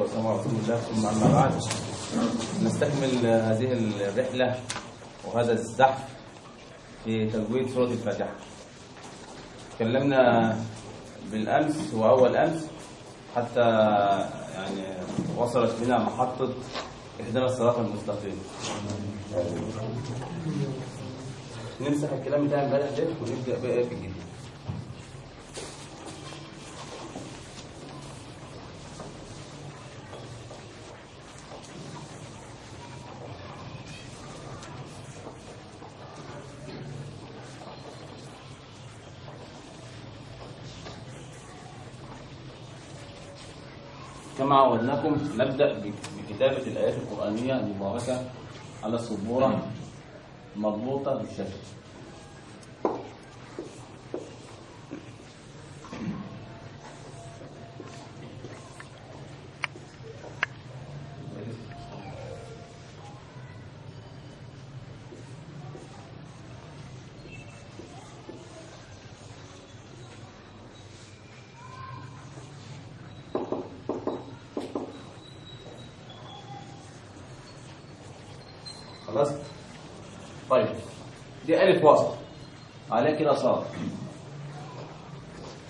والسلام الله ثم أما بعد. نستكمل هذه الرحلة وهذا الزحف في تجويد سورة الفاتحة. تكلمنا بالأمس وأول أمس حتى يعني وصلت بنا محطة اهدنا الصراط المستقيم. نمسح الكلام بتاع امبارح ده ونبدأ بقى في كما عودناكم نبدأ بكتابة الآيات القرآنية المباركة على السبورة مربوطة بالشاشة خلاص طيب دي ألف وسط عليها كده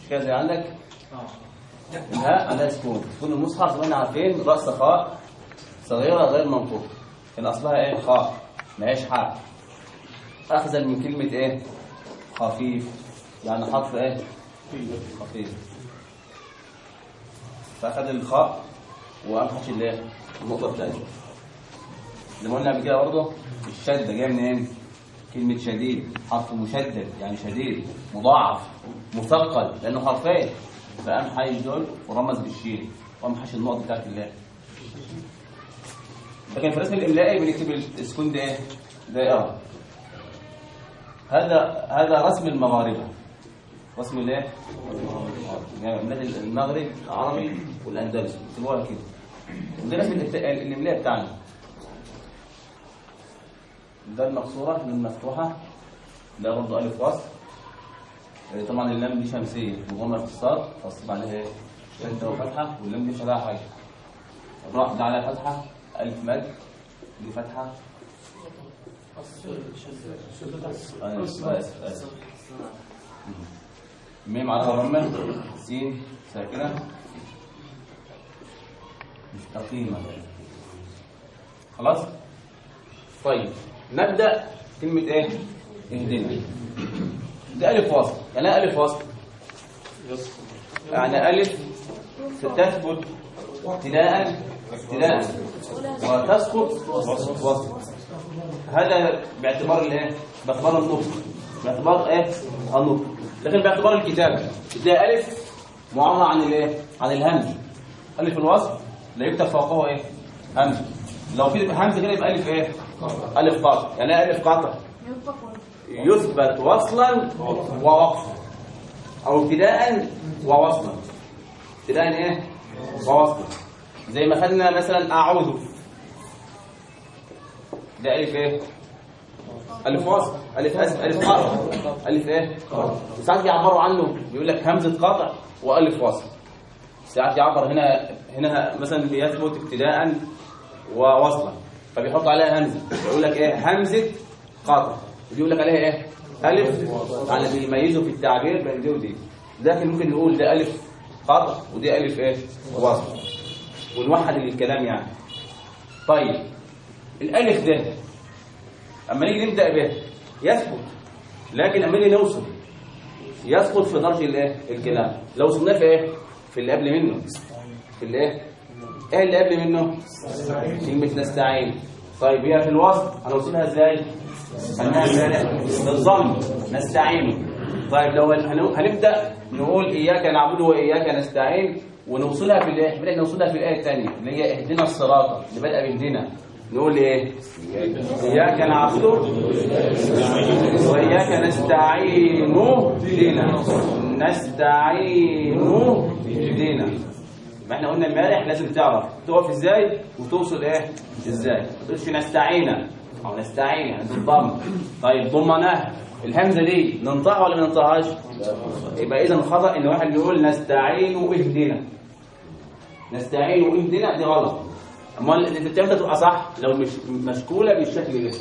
مش كده زي عندك؟ الهاء عليها سكون. سكون المصحف زي ما عارفين رأس خاء صغيرة غير منطوق. كان أصلها إيه؟ خاء. ما هيش حاء. أخذا من كلمة إيه؟ خفيف. يعني حرف إيه؟ خفيف. فأخذ الخاء وأنحش الايه النقطة الثانية زي ما قلنا قبل كده برضه الشدة جاية منين؟ كلمة شديد حرف مشدد يعني شديد مضاعف مثقل لأنه حرفين. فقام حايش دول ورمز بالشين وقام حاش النقط بتاعت الله لكن في الرسم الإملائي بنكتب السكون ده إيه؟ دائرة هذا هذا رسم المغاربة. رسم الايه؟ يعني المغرب العربي والأندلس. بيكتبوها كده. وده رسم الإملاء بتاعنا. ده المقصورة من مفتوحة. ده برضه ألف وصل طبعا اللام دي شمسية مضمة اختصار فصل عليها؟ شدة وفتحة واللام دي مش عليها حاجة. الراء ده عليها فتحة. ألف مد. دي فتحة. أنا آسف آسف ميم عليها ضمة سين ساكنة. مستقيمة. خلاص؟ طيب. نبدأ كلمة إيه؟ اهدنا. ده ألف وصل. يعني إيه ألف وصل؟ يعني ألف تثبت ابتداء ابتداء وتسقط وصل هذا باعتبار الإيه؟ باعتبار النطق. باعتبار إيه؟ النطق. لكن باعتبار الكتابة. ده ألف معرضة عن الإيه؟ عن الهمز. ألف الوصل. لا يكتب فوقه إيه؟ همز. لو في همز كده يبقى ألف إيه؟ ألف قاطع. يعني ألف قاطع؟ يثبت وصلا ووقفا. أو ابتداء ووصلا. ابتداء إيه؟ ووصلا. زي ما خدنا مثلا أعوذ. ده ألف إيه؟ ألف وصل. ألف أسف. ألف قاطع. ألف إيه؟ ساعات يعبروا عنه. بيقول لك همزة قاطع وألف وصل. ساعات يعبر هنا هنا مثلا بيثبت ابتداء ووصلا. فبيحط عليها همزة. يقول لك إيه؟ همزة قاطع. يقول لك عليها إيه؟ ألف. على بيميزوا في التعبير بين دي ودي. لكن ممكن نقول ده ألف قاطع ودي ألف إيه؟ وصل ونوحد الكلام يعني. طيب. الألف ده أما نيجي نبدأ به يثبت. لكن أما نيجي نوصل يسقط في درجه الايه الكلام. لو وصلنا في إيه؟ في اللي قبل منه. في الايه إيه اللي قبل منه؟ كلمة نستعين. طيب هي في الوصف هنوصلها إزاي؟ إزاي بالظن نستعين. طيب لو هنبدأ نقول إياك نعبد وإياك نستعين ونوصلها في الإيه؟ بدنا نوصلها في الآية الثانية اللي هي اهدنا الصراط اللي بدأ باهدنا نقول إيه؟ إياك نعبد وإياك نستعين. اهدنا نستعين. اهدنا ما إحنا قلنا امبارح لازم تعرف تقف إزاي وتوصل إيه إزاي. ما تقولش نستعين. أو نستعين بالضم طيب ضمناه الهمزة دي ننطقها ولا ما ننطقهاش؟ يبقى إذا خطا إن واحد يقول نستعين واهدنا. نستعين واهدنا دي غلط. أمال أنت بتعمل تبقى صح. لو مش مشكولة بالشكل ده.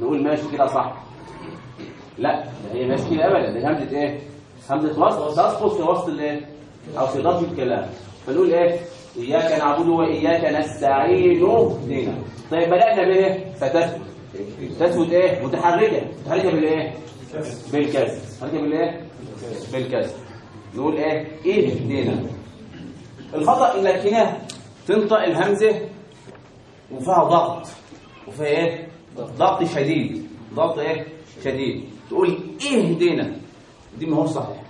نقول ماشي كده صح. لا ده هي ماشي كده ابدا. دي همزة إيه؟ همزة وصل تسقط في وسط الإيه؟ أو في ضرب الكلام. فنقول إيه؟ إياك نعبد وإياك نستعين. اهدنا طيب بدأنا بإيه؟ فتثبت تثبت إيه؟ متحركة. متحركة بالإيه؟ بالكسر. متحركة بالإيه؟ بالكسر. نقول إيه؟ اهدنا الخطأ إنك هنا تنطق الهمزة وفيها ضغط. وفيها إيه؟ ضغط شديد. ضغط إيه؟ شديد. تقول اهدنا دي ما هو صحيح.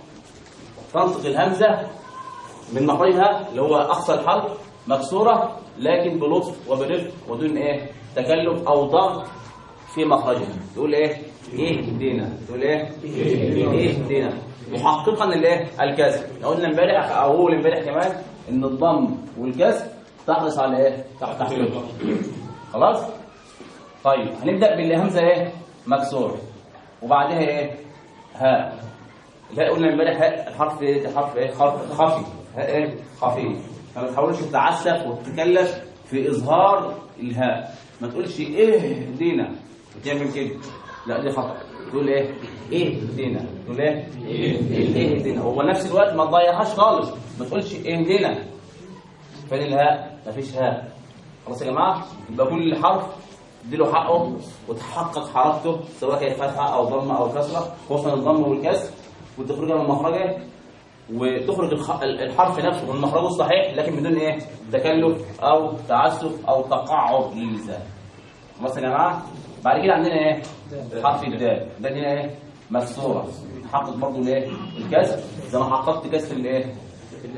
تنطق الهمزة من مخرجها اللي هو أقصى الحرف مكسورة لكن بلطف وبرفق ودون إيه؟ تكلف أو ضغط في مخرجها. تقول إيه؟ اهدنا تقول إيه؟ اهدنا محققا الايه الكسر لو قلنا إمبارح أو اول إمبارح كمان إن الضم والكسر تحرص على إيه؟ تحت تحقيقه خلاص؟ طيب هنبدأ بالهمزة إيه؟ مكسور وبعدها إيه؟ هاء. لا قلنا إمبارح الحرف إيه؟ حرف إيه؟ خفي. إيه خفي فما تحاولش تتعسف وتتكلف في إظهار الهاء. ما تقولش دينا. وتعمل كده. لا دي خطأ. تقول إيه؟ دينا. تقول إيه؟ دينا. هو نفس الوقت ما تضيعهاش خالص. ما تقولش دينا. فين الهاء؟ مفيش هاء. خلاص يا جماعة يبقى كل حرف اديله حقه وتحقق حركته سواء كانت فتحة أو ضمة أو كسرة خصوصا الضم والكسر وتخرجها من مخرجة وتخرج الحرف نفسه من مخرجه الصحيح لكن بدون إيه؟ تكلف أو تعسف أو تقعر للسان خلاص يا جماعة؟ بعد كده عندنا إيه؟ حرف الدال. ده هنا إيه؟ مكسوره تحقق برضه الإيه؟ الكسر. زي ما حققت كسر الإيه؟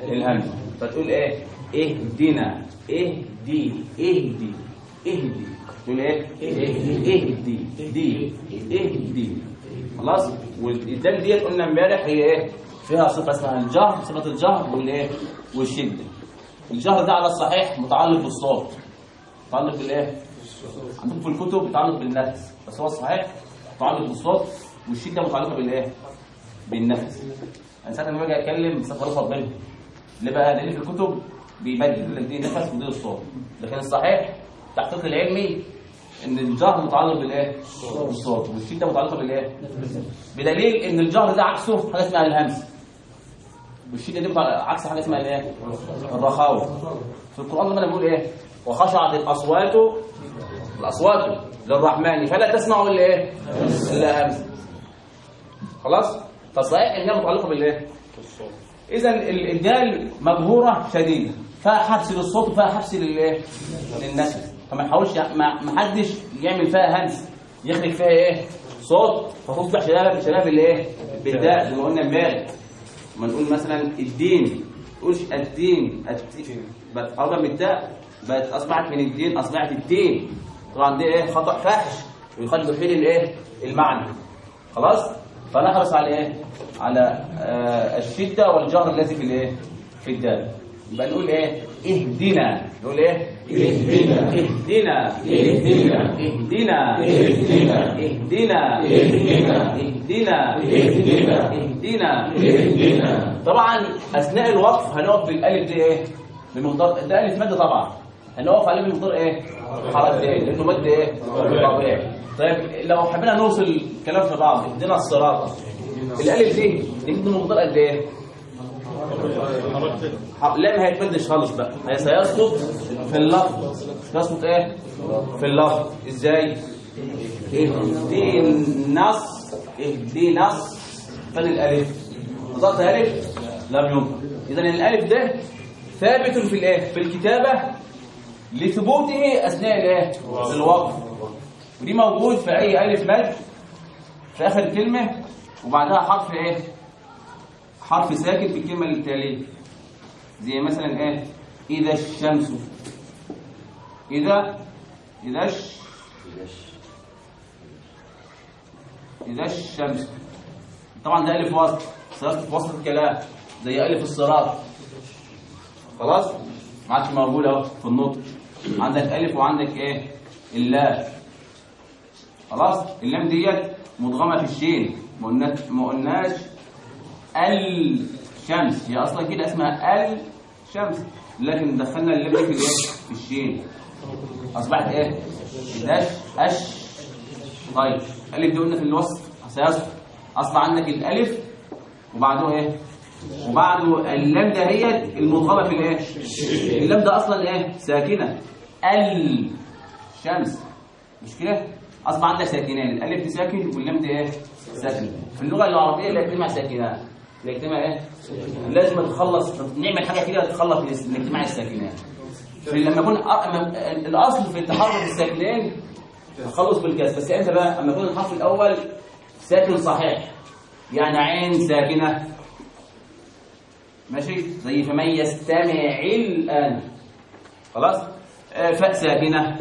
الهمزة. فتقول إيه؟ اهدنا. اهدي. اهدي. اهدي. تقول إيه؟ اهدي. دي اهدي. خلاص؟ والدال ديت قلنا امبارح هي إيه؟ فيها صفة اسمها الجهر صفة الجهر والايه والشده الجهر ده على الصحيح متعلق بالصوت. متعلق بالإيه؟ عندكم في الكتب متعلق بالنفس بس هو الصحيح متعلق بالصوت والشده متعلقه بالإيه؟ بالنفس. أنا ساعة لما باجي أتكلم بصفة رفض بينهم. اللي بقى؟ اللي في الكتب بيبدل دي نفس ودي الصوت. لكن الصحيح التحقيق العلمي إن الجهر متعلق بالإيه؟ بالصوت. والشده متعلقه بالإيه؟ بدليل إن الجهر ده عكسه حاجة اسمها الهمس. والشده دي عكس حاجة اسمها الايه الرخاوة. في القرآن لما بيقول إيه؟ وخشعت الأصوات الأصوات للرحمن فلا تسمعوا إلا إيه؟ إلا همس خلاص؟ فصحيح إنها متعلقة بالإيه؟ اذا ال- الدال مجهوره شديدة. فيها حبس للصوت وفيها حبس للايه للنفس. فما تحاولش ما حدش يعمل فيها همس. يخرج فيها إيه؟ صوت. فتصبح شباب شباب الايه بالداء زي ما قلنا إمبارح. ما نقول مثلا الدين تقولش الدين الدين. بقت قربت من الداء بقت أصبحت من الدين أصبحت الدين. طبعا دي إيه؟ خطأ فاحش ويخلي يحيل الايه المعنى. خلاص؟ فنحرص على إيه؟ على آه الشده والجهر الذي في الإيه؟ في الدال. يبقى نقول إيه اهدنا نقول إيه اهدنا اهدنا اهدنا اهدنا اهدنا اهدنا اهدنا اهدنا طبعا اثناء الوقف هنقف بالالف دي إيه بمقدار ده الف مد طبعا هنقف عليه بمقدار إيه حركتين لأنه مد إيه طبيعي طيب لو حبينا نوصل الكلام في بعض اهدنا الصراط الالف دي دي بمقدار قد إيه لا ما هيتمدش خالص بقى. هي سيسقط في اللفظ. يسقط إيه؟ في اللفظ. إزاي؟ اهدينا اهدينا فين الألف. نظرت ألف؟ لم ينطق اذا الألف ده ثابت في الإيه؟ في الكتابة لثبوته أثناء الإيه؟ الوقف. ودي موجود في أي ألف مد؟ في آخر الكلمة وبعدها حرف إيه؟ حرف ساكن في الكلمة التاليه زي مثلا إيه؟ إذا الشمس. اذا إذا الش إذا الشمس. طبعا ده ألف وسط. صيغه في وسط الكلام. زي ألف الصراط. خلاص؟ ما عادش موجود أهو في النطق. عندك ألف وعندك إيه؟ اللام. خلاص؟ اللام ديت مدغمه في الشين. ما قلناش الشمس. هي أصلا كده اسمها الشمس. لكن دخلنا اللام في الإيه؟ في الشين. أصبحت إيه؟ داش أش طيب. الالف دي قلنا في الوسط سيصف. اصبح عندك الألف وبعده إيه؟ وبعده اللام ده هي المضغمه في الإيه؟ اللام ده أصلا إيه؟ ساكنة. ال شمس مش كده؟ اصبح عندك ساكنان الألف دي ساكن واللام دي إيه؟ ساكن في اللغة العربية لا يجتمع ساكنان لا يجتمع إيه؟ لازم تخلص نعمل حاجة كده تخلص الاجتماع الساكنان لما يكون أ- الأصل في التحرك الساكنين التخلص بالكسر بس إمتى بقى أما يكون الحرف الأول ساكن صحيح يعني عين ساكنة. ماشي؟ زي فمن يستمع الآن. خلاص؟ آه، فاء ساكنة.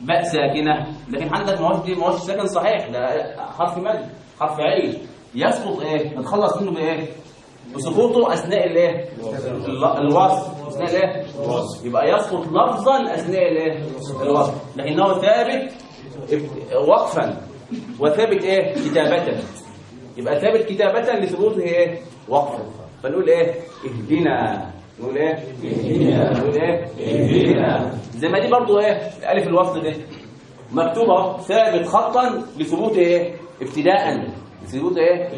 باء ساكنة. لكن عندك ما هوش ما هوش ساكن صحيح ده حرف مد حرف عين. يسقط إيه؟ نتخلص منه بإيه؟ بسقوطه أثناء الإيه؟ الوصف. أثناء الإيه؟ يبقى يسقط لفظا أثناء الإيه؟ الوصف. لكنه ثابت اب- وقفا وثابت إيه؟ كتابة. يبقى ثابت كتابة لثبوته إيه؟ وقفا. فنقول إيه؟ اهدنا. نقول إيه؟ اهدنا. نقول إيه؟ اهدنا. زي ما دي برضو إيه؟ ألف الوصل ده. مكتوبة ثابت خطا لثبوت إيه؟ ابتداء. لثبوت إيه؟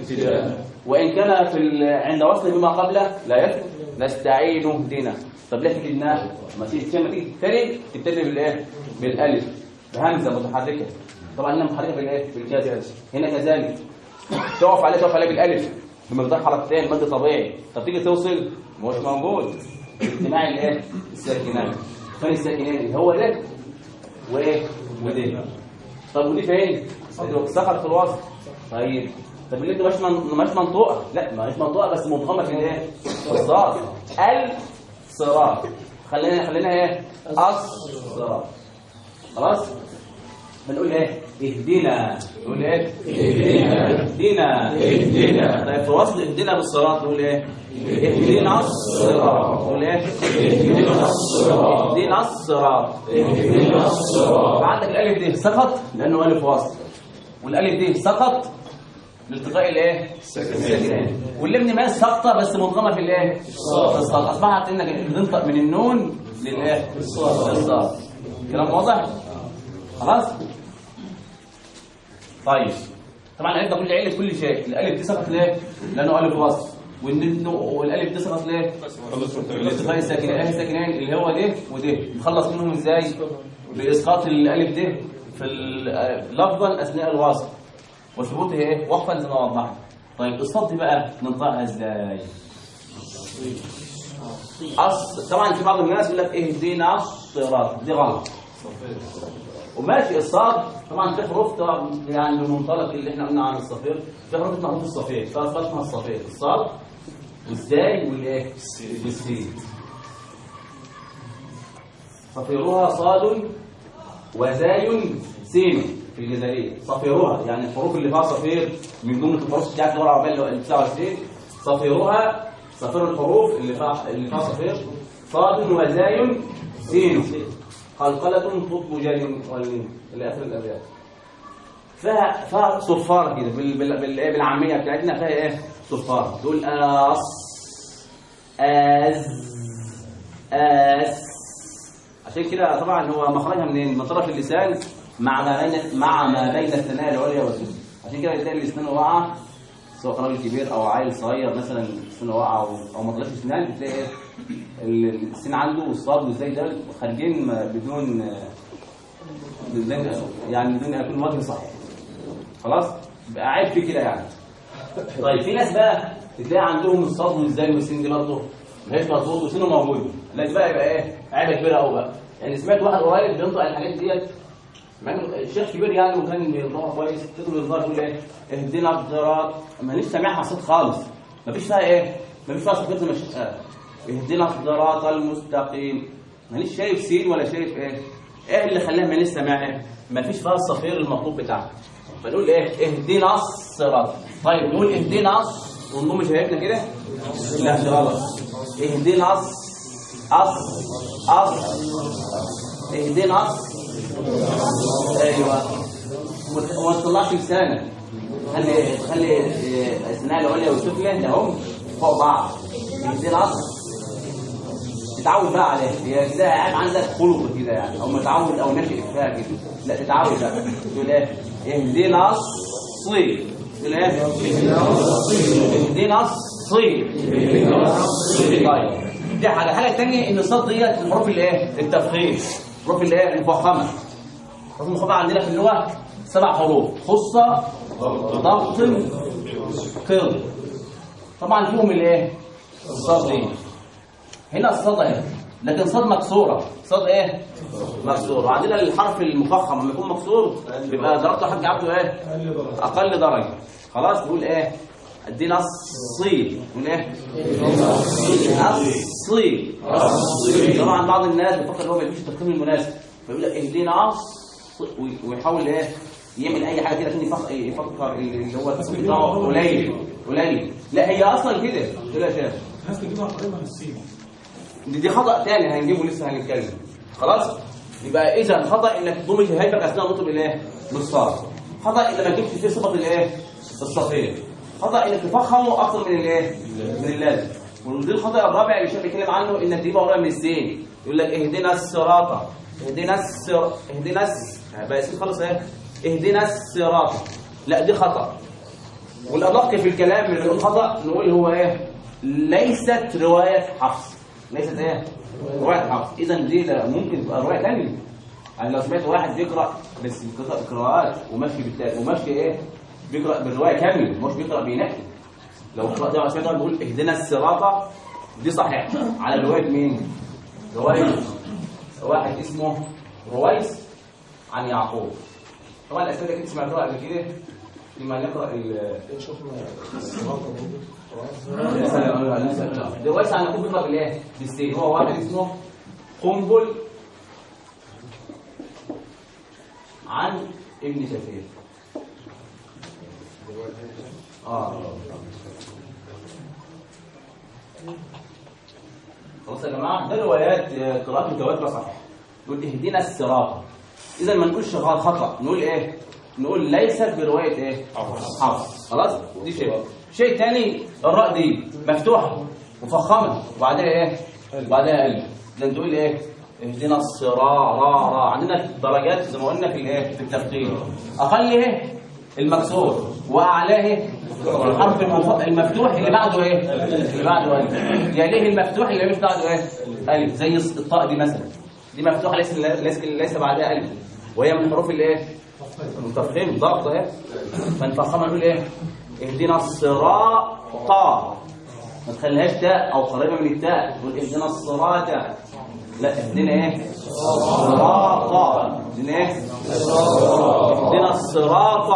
وإن كان في عند وصل بما قبله لا يثبت نستعين اهدنا طب ليه كتبناه ما تيجي لما تيجي تاني تبتدي بالإيه؟ بالألف. بهمزة متحركة. طبعا هنا متحركة بالإيه؟ بالكاف هنا كذلك. تقف عليه تقف عليه بالألف. بمقدار حركتين مد طبيعي. طب تيجي توصل؟ مش موجود. اجتماع الايه الساكنات فين الساكنين هو ده؟ وإيه؟ وده طب ودي فين؟ سقط في الوسط. طيب طب اللي انت مش من... مش منطوقه لا ما مش منطوقه بس مضغمه في الايه؟ في الصاد ال صراط خلينا خلينا إيه؟ الصراط. خلاص؟ بنقول إيه؟ اهدنا. نقول إيه؟ اهدنا. اهدنا. طيب في وصل اهدنا بالصراط نقول إيه؟ اهدنا الصراط. نقول إيه؟ اهدنا الصراط. اهدنا الصراط. اهدنا الصراط. عندك الألف دي سقط؟ لأنه ألف وصل والألف دي سقط؟ لالتقاء الايه؟ الساكنين واللام ما سقطه بس مضغمه في الايه؟ في الصاد أصبحت انك بتنطق من النون للإيه؟ للصاد كلام واضح؟ خلاص؟ طيب. طبعا الألف ده كل علة كل شيء. الألف دي سقط ليه؟ لأنه ألف وصل والن- والألف دي سقط ليه؟ الالتقاء الساكنين الألف الساكنين اللي هو ده وده نخلص منهم إزاي؟ بإسقاط الألف ده في لفظا أثناء الوصل وثبوته إيه؟ وقفا زي ما وضحنا طيب الصاد دي بقى ننطقها إزاي؟ أص... طبعا في بعض الناس يقول لك اهدنا الصراط دي غلط وماشي الصاد طبعا في حروف يعني بالمنطلق اللي إحنا قلنا عن الصفير في حروف اسمها حروف الصفير. في اصوات اسمها الصفير؟ الصاد والزاي والإيه؟ والسين صفيرها صاد وزاي سين. في الجزائرية. صفيرها يعني الحروف اللي فيها صفير من جمله الحروف بتاعت اللغة العربيه اللي هو 29 صفيرها صفير الحروف اللي فيها اللي فيها صفير. صاد وزاي سين. قلقلة طب جل والمين إلى آخر الأبيات. فيها فيها صفار كده بال بال بال بالعامية بتاعتنا. فيها إيه؟ صفار. تقول أص أز أس. عشان كده طبعا هو مخرجها منين؟ من طرف اللسان. مع ما بين مع ما بين الثنايا العليا والسفلى عشان كده تلاقي الاسنان واقعه سواء راجل كبير أو عيل صغير مثلا سنه واقعه أو- ما طلعش اسنان بتلاقي؟ ال- السن عنده والصاد والزي ده خارجين بدون يعني بدون يكون وجه صحيح. خلاص؟ بقى عيب في كده يعني. طيب في ناس بقى تلاقي عندهم الصاد والزي والسن دي برضه مش مظبوط وسنه موجود. لا بقى يبقى إيه؟ عيبة كبيرة قوي بقى. يعني سمعت واحد قريب بينطق الحاجات ديت مع الشيخ كبير يعني وكان بينطقها كويس تدخل الظاهر إيه اهدنا الصراط مانيش سامعها صوت خالص. مفيش فيها إيه مفيش فيها ما الشيخ قال اهدنا الصراط المستقيم. مانيش شايف سين ولا شايف إيه؟ إيه اللي خلاها مانيش سامعها مفيش فيها الصفير المطلوب بتاعها فنقول إيه اهدنا الصراط. طيب نقول اهدنا الص ونضم شهادتنا كده؟ لا ده غلط. اهدنا الص أص أص اهدنا الص أيوه. وما- تطلعش لسانك خلي خلي آه، الاسنان العليا والسفلى هم فوق بعض. الص تتعود بقى عليها هي كده قاعد عندك خلق كده يعني. أو متعود أو ناشئ فيها كده. لا تتعود بقى. تقول إيه؟ اهدنا الصيف. تقول إيه؟ اهدنا الصيف. طيب. دي حاجة. الحاجة الثانية إن الصاد ديت الحروف الايه التفخيم. الحروف الايه المفخمة. الحروف المفخمه عندنا في اللغة سبع حروف. خصة ضغط قر طبعا فيهم الايه الصاد دي هنا الصاد اهي لكن صاد مكسورة. صاد إيه؟ مكسور وعندنا الحرف المفخم. لما يكون مكسور بيبقى ضربته حد عبده إيه؟ أقل درجة. خلاص نقول إيه؟ أدينا الصيد. نقول إيه؟ الصيد. طبعا بعض الناس بيفكر إن هو ما يجيبش التفخيم المناسب. فيقول لك إهدينا الص- وي- ويحاول إيه؟ يعمل أي حاجة كده عشان يفكر يفكر اللي هو بتاعه قليل قليل. لا هي أصلا كده. كده يا شباب الناس تجيبها قريبه من السين دي, دي خطأ تاني هنجيبه لسه هنتكلم. خلاص؟ يبقى اذا خطأ إنك تضم شهادتك أثناء نطق الإيه؟ بالصاد خطأ ان ما تجيبش فيه صفه الإيه؟ الصفيه خطأ إنك تفخمه أكثر من الإيه؟ من اللازم. ودي الخطأ الرابع اللي الشيخ بيتكلم عنه إنك تجيبها قريب من السين. يقول لك اهدنا الصراط. اهدنا الصراط اهدنا الس... بقى خلاص إيه اهدنا الصراط. لا دي خطأ. والأدق في الكلام اللي نقول خطأ نقول هو إيه؟ ليست رواية حفص. ليست إيه؟ رواية حفص. اذا دي ده ممكن تبقى رواية ثانية يعني لو سمعت واحد بيقرأ بس بيقرأ قراءات وماشي بالتالي وماشي إيه؟ بيقرأ بالرواية كامل مش بيقرأ بينقي. لو قرأت واحد سمعت بيقول اهدنا الصراط دي صحيح على رواية مين؟ رواية واحد اسمه رويس عن يعقوب. طبعا الأسئلة كنت سمعتوها قبل كده. لما نقرأ ال دلوقتي عن نقول بيقرأ بالايه؟ بالسين هو واحد اسمه قنبل عن ابن شفير آه. خلاص يا جماعة ده روايات قراءات متواتره صحيح. نقول اهدنا الصراط. اذا ما نقولش خطأ. نقول إيه؟ نقول ليست برواية إيه؟ حفص خلاص؟ دي شيء. شيء تاني الراء دي مفتوحة مفخمه وبعدها إيه؟ وبعدها الف ده تقول إيه؟ اهدنا الصراط. را را. عندنا درجات زي ما قلنا في الإيه؟ في التفخيم اقله المكسور. واعلاه الحرف المف- المفتوح اللي بعده إيه؟ اللي بعده الف يليه المفتوح اللي مش بعده إيه؟ الف زي الطاء دي مثلا. دي مفتوحة ليس ليس ليس بعدها ألف. وهي من حروف الإيه؟ المتفخيم ضغط اهي فنفخمها نقول إيه؟ اهدنا الصراط. ما تخليهاش تاء أو قريبة من التاء. تقول اهدنا الصراط. لا اهدنا إيه؟ صراط اهدنا إيه؟ اهدنا الصراط.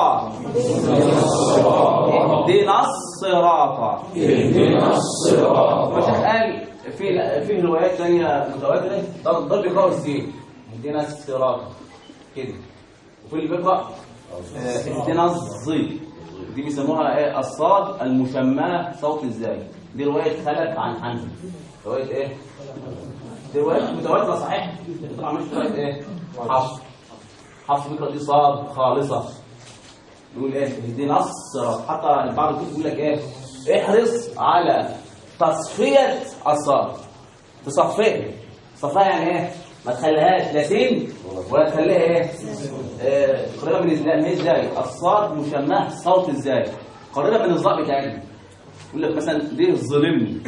اهدنا الصراط. اهدنا الصراط. الشيخ قال في في روايات ثانية متواتره ضرب بيقراوا السين. اهدنا الصراط كده. وفي اللي بيقرأ آه، اهدنا الظل دي بيسموها إيه؟ الصاد المشماه صوت الزاي. دي رواية خلف عن حنفي رواية إيه؟ دي رواية متواترة صحيح؟ طبعا مش روايه إيه؟ حفص. حفص بيقرأ دي صاد خالصة. يقول إيه؟ اهدنا الصراط حتى بعض الكتب يقول لك إيه؟ احرص على تصفية الصاد تصفية. صفاها يعني إيه؟ ما تخليهاش. لا سين ولا تخليها إيه؟ آه، قريبه من الزاي. إزاي الصاد مشماه صوت إزاي قريبه من الظاء بتاعي. يقول لك مثلا دي ظلمني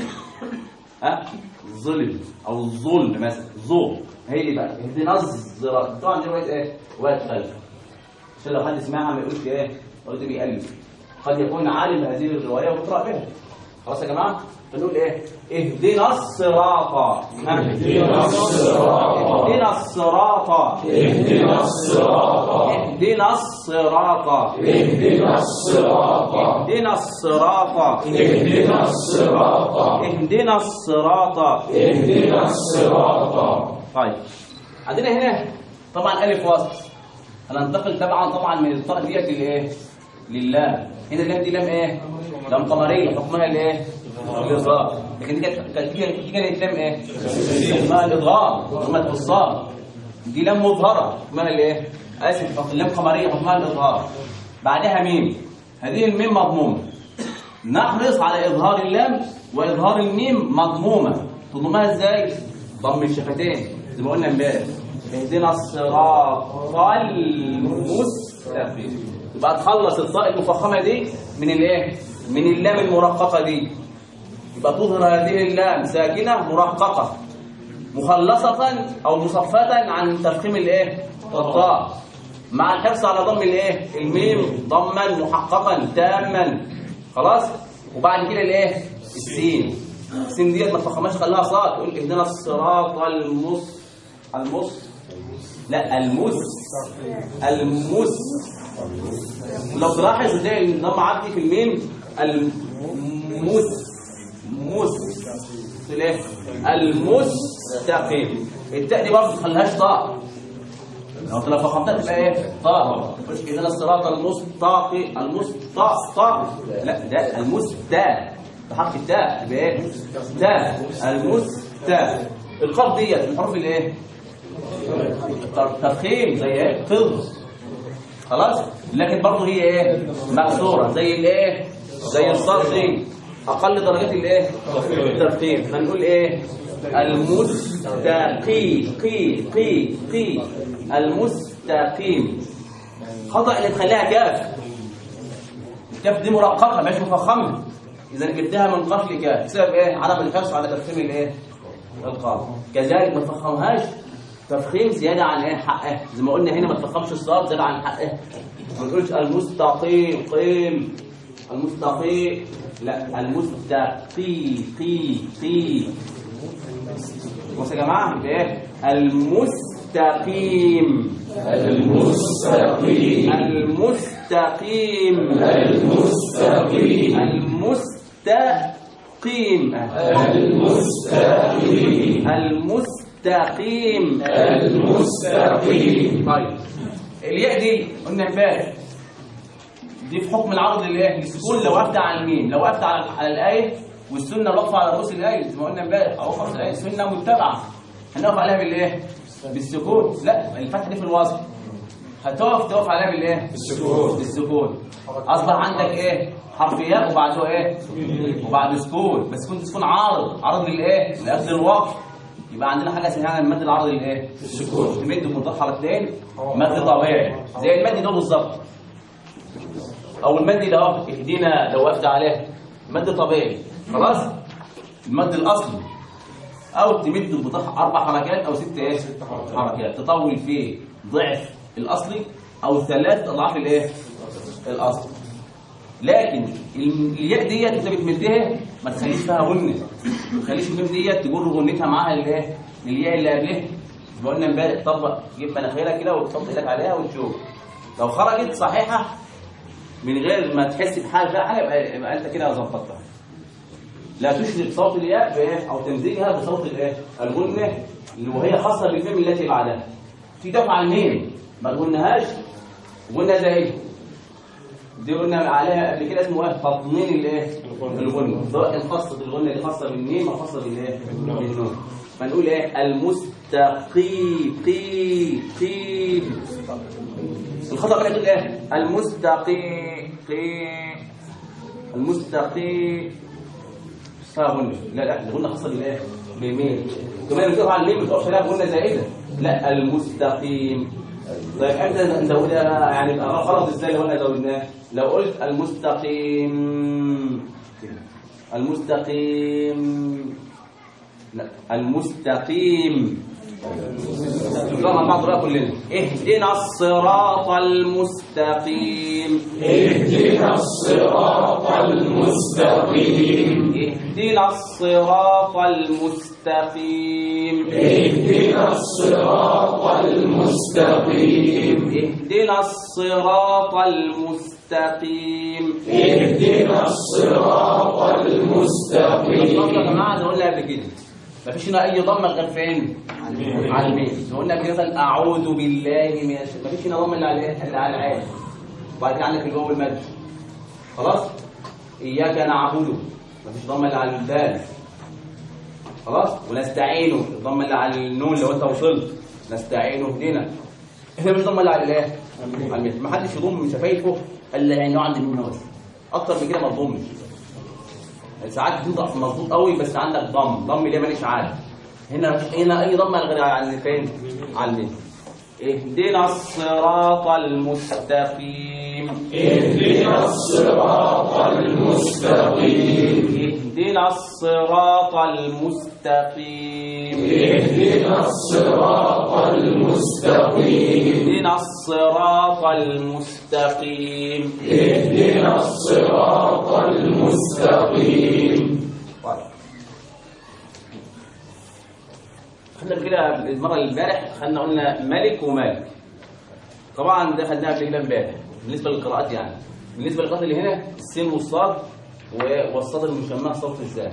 ها؟ ظلم أو الظلم مثلا. ظلم. هي دي بقى. الصراط طبعا دي رواية إيه؟ رواية خلف. عشان لو حد سمعها ما يقولش إيه؟ قلت بيألف قد يكون عالم هذه الرواية ويقرأ بها. خلاص يا جماعة فنقول إيه اهدنا الصراط اهدنا الصراط اهدنا الصراط اهدنا الصراط اهدنا الصراط اهدنا الصراط اهدنا الصراط اهدنا الصراط اهدنا الصراط اهدنا الصراط طيب عندنا هنا طبعا الف وسط هننتقل طبعا طبعا من الطاء ديت للايه لله هنا اللام دي لام إيه؟ لام قمريه حكمها الايه الاضغام لكن دي كانت دي كانت لام إيه؟ اسمها الاضغام حكمها الصاد دي لام مظهرة حكمها الايه اسف لام قمريه حكمها الاضغام بعدها ميم. هذه الميم مضمومة. نحرص على إظهار اللام وإظهار الميم مضمومة. تضمها إزاي؟ ضم الشفتين زي ما قلنا امبارح. اهدنا الصراط المستقيم. يبقى تخلص الطاء المفخمه دي من الايه؟ من اللام المرققة دي. يبقى تظهر هذه اللام ساكنة مرققة. مخلصة أو مصفاة عن تفخيم الايه؟ الطاء. مع الحرص على ضم الايه؟ الميم. ضما محققا تاما. خلاص؟ وبعد كده الايه؟ السين. السين ديت ما تفخمهاش خليها صاد. تقول اهدنا الصراط المس المس لا المس. المس. لو تلاحظ هتلاقي الضم عدي في الميم المس. مس. المستقيم التاء دي برضه ما تخليهاش طاء. لو لو فخمتها تبقى إيه؟ طاء مش كده الصراط المستقي المستقى لا ده المستا بحرف التاء يبقى إيه؟ تاء. المستا القاف ديت من حروف الايه تفخيم زي إيه؟ فض خلاص؟ لكن برضه هي إيه؟ مكسورة. زي الإيه؟ زي دي أقل درجات الايه التفخيم. فنقول إيه؟ المستقي قي قي قي. المستقيم. خطأ اللي تخليها كاف. الكاف دي مرققة مش مفخمة. إذا جبتها من قاف لكاف بسبب إيه؟ عدم الحرص على تفخيم الإيه؟ القاف. كذلك ما تفخمهاش. تفخيم زيادة عن إيه؟ حقها زي ما قلنا هنا ما تفخمش الصاد زيادة عن حقها ما تقولش المستقيم قيم. المستقيم. لا المستقي قي قي بصوا يا جماعة إيه؟ المستقيم. المستقيم. المستقيم. المستقيم. المستقيم. المستقيم. المستقيم. المستقيم. طيب. الياء دي قلنا امبارح. دي في حكم العرض للايه للسكون لو وقفت على الميم لو وقفت على الآية والسنة واقفه على رؤوس الآية زي ما قلنا امبارح. أو رؤوس الآية. سنة متبعة. هنقف عليها بالإيه؟ بالسكون. لا الفتحة دي في الوسط هتقف تقف عليها بالإيه؟ السكون بالسكون. أصبح عندك إيه؟ حرف ياء وبعده إيه؟ وبعده سكون. بس كنت سكون عارض. عارض للإيه؟ لاجل الوقف. يبقى عندنا حاجة اسمها المد العرضي للإيه؟ السكون. تمد منطقه حركتين مد طبيعي. زي المد ده بالظبط. أو المد ده أهو اهدينا لو وقفت عليه. مد طبيعي. خلاص؟ المد الأصلي. أو تمد بضح أربع حركات أو ست إيه؟ حركات. تطول فيه ضعف الأصلي أو ثلاث أضعاف الإيه؟ الاصل لكن الياء ديت انت بتمدها ما تخليش فيها غنة. ما تخليش الميم ديت تجر غنتها معاها الايه الياء اللي قبلها. قلنا امبارح طبق جيب مناخيرك كده وتحط إيدك عليها وتشوف. لو خرجت صحيحة من غير ما تحس بحاجة فيها حاجة يبقى, انت كده ظبطتها. لا تشرك صوت الياء بايه أو تمزيجها بصوت الايه الغنة اللي وهي خاصة بالميم التي بعدها. في دفع الميم ما تغنهاش. غنة زي دي قلنا عليها قبل كده اسمه إيه؟ تضمين الإيه؟ الغنه سواء كان خاصه بالغنه دي خاصة بالميم أو خاصة بالإيه؟ بالنون فنقول إيه؟ المستقي قي قي الخطأ بقى تقول إيه؟ المستقي قي المستقي فيها غنه لا لا الغنه خاصة بالإيه؟ بالميم كمان بتقف على الميم ما بتقفش عليها غنه زائدة. لا المستقيم. طيب إمتى نزودها يعني خلاص إزاي لو إحنا زودناه لو قلت المستقيم. المستقيم. لا المستقيم. مع بعض كلنا. اهدنا الصراط المستقيم. اهدنا الصراط المستقيم. اهدنا الصراط المستقيم. اهدنا الصراط المستقيم. اهدنا الصراط المستقيم. اهدنا الصراط المستقيم. الضمه يا جماعة ما قلنا قبل كده مفيش هنا أي ضمة غير فين؟ على الميم قلنا كده مثلا أعوذ بالله من الشيطان مفيش هنا ضمة اللي على اللي على العين. وبعد كده عندك الواو المد خلاص؟ إياك نعبد. مفيش ضمه اللي على الدال خلاص؟ ونستعين الضمه اللي على النون لو انت وصلت. نستعين اهدنا هنا مش ضمه اللي على الايه على الميم ما حدش يضم شفايفه إلا يعني عند النون بس. أكتر من كده ما تضمش. ساعات بتنطق مظبوط قوي بس عندك ضم. ضم ليه مانيش عارف هنا هنا أي ضمه غير على فين على الميم اهدنا الصراط المستقيم. اهدنا الصراط المستقيم اهدنا الصراط المستقيم. اهدنا الصراط المستقيم. اهدنا الصراط المستقيم. اهدنا الصراط المستقيم. خدنا كده المرة اللي امبارح خدنا قلنا ملك ومالك طبعا ده خدناها قبل كده امبارح بالنسبة للقراءات يعني. بالنسبة للقراءات اللي هنا السين والصاد والصاد المشمع صوت إزاي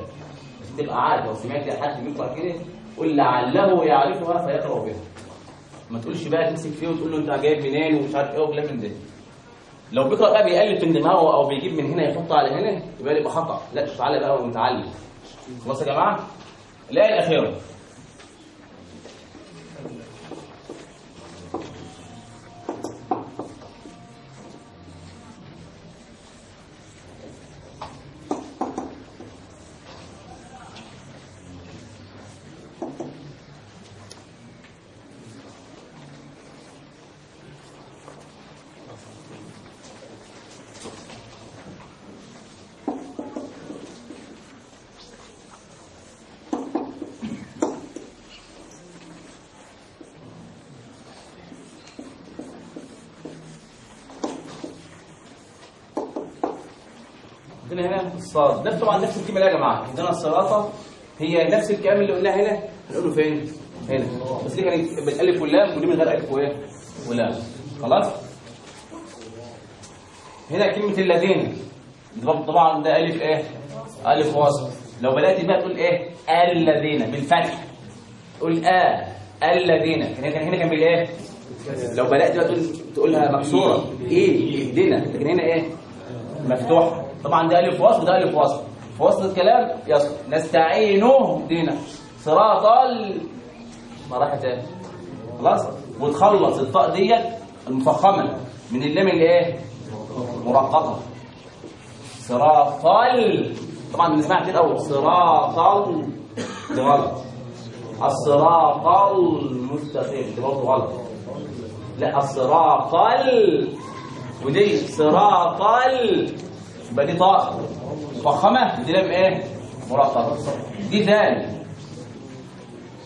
تبقى عارف لو سمعت حد بيقرا كده قول لعله يعرفها فيقرأ بها ما تقولش بقى تمسك فيه وتقول له انت جايب منين ومش عارف إيه وكلام من ده. لو بيقرا بقى بيقلب من دماغه أو بيجيب من هنا يحط على هنا يبقى يبقى خطأ. لا تعالى بقى ومتعلم. خلاص يا جماعة؟ الايه الأخيرة عندنا هنا الصاد ده طبعا نفس الكلمة اللي يا جماعة عندنا الصراطه هي نفس الكلام اللي قلناه هنا. هنقوله فين؟ هنا. بس دي كانت بالألف واللام ودي من غير ألف وإيه؟ ولام. خلاص؟ هنا كلمة الذين. دي طبعا ده ألف إيه؟ ألف وصل لو بدأت بقى تقول إيه؟ الذين بالفتح. تقول آه الذين. كان هنا كان بالايه لو بدأت بقى تقول تقولها مكسورة. إيه؟ اهدنا لكن هنا إيه؟ مفتوحة. طبعا ده ألف وصل وده ألف وصل في الكلام يصل. نستعينه دينا صراط راحت إيه خلاص؟ وتخلص الطاء ديت المفخمة من اللام اللي إيه؟ مرققة. صراط طبعا بنسمعها كتير قوي صراط دي غلط الصراط المستقيم. دي برضه غلط. لا الصراط ال ودي صراط يبقى دي طاء مفخمه دي لام إيه؟ مرققه دي ذال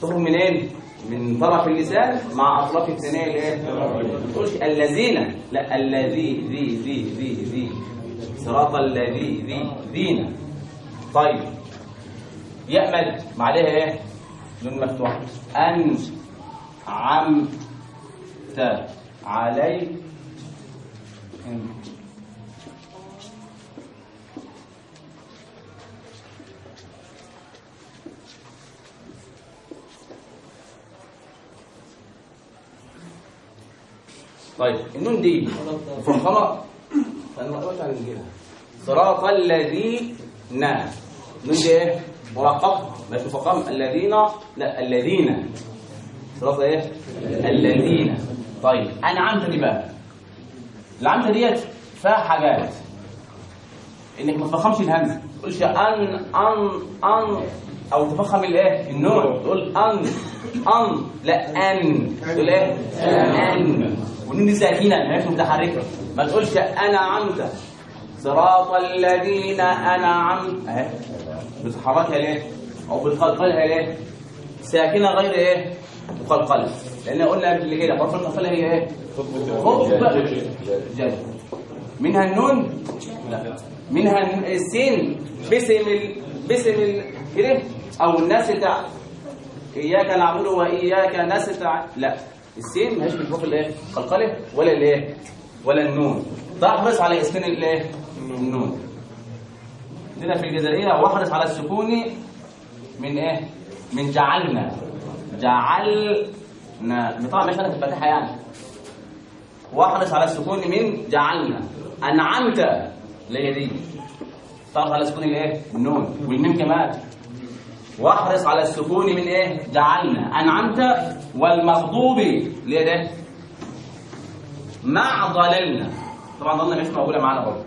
تخرج منين؟ من طرف اللسان مع أطراف الثانية اللي إيه ما تقولش الذين. لا الذي ذي ذي ذي ذي. صراط الذي ذي ذينا. طيب. يأمل. ما عليها إيه؟ نون مفتوح ان عمت علي طيب النون دي؟ أنا ما قلتش عن الجنة صراط الذين. النون دي إيه؟ مرققه مش مفخمه الذين. لا الذين. صراط إيه؟ الذين. طيب انعمت دي بقى. العمت ديت فيها حاجات. إنك ما تفخمش الهمزه ما تقولش أن أن أن. أو تفخم الايه النون. تقول أن أن. لا أن. تقول إيه؟ أن. والنون ساكنه هيش متحركه ما تقولش أنا عمت. صراط الذين أنعمت. اهي بتحركها ليه؟ أو بتقلقلها ليه؟ ساكنة غير إيه؟ مقلقلة. لأن قلنا قبل كده حرف القلقله هي إيه؟ جد منها النون. لا منها السين. باسم ال... باسم ال... كده أو الناس بتاع إياك نعبد وإياك نستعين. لا. السين من حروف الايه؟ قلقله ولا الايه؟ ولا النون. تحرص على اسكان الايه؟ النون. عندنا في الجزائرية واحرص على السكون من إيه؟ من جعلنا. جعلنا. طبعا مش في الفاتحة يعني. واحرص على السكون من جعلنا. أنعمت اللي هي دي تعرف على سكون الايه؟ النون. والميم كمان. واحرص على السكون من إيه؟ جعلنا أنعمت والمغضوب. اللي هي ده؟ مع ضللنا. طبعا ضلنا مش موجوده معانا برضه.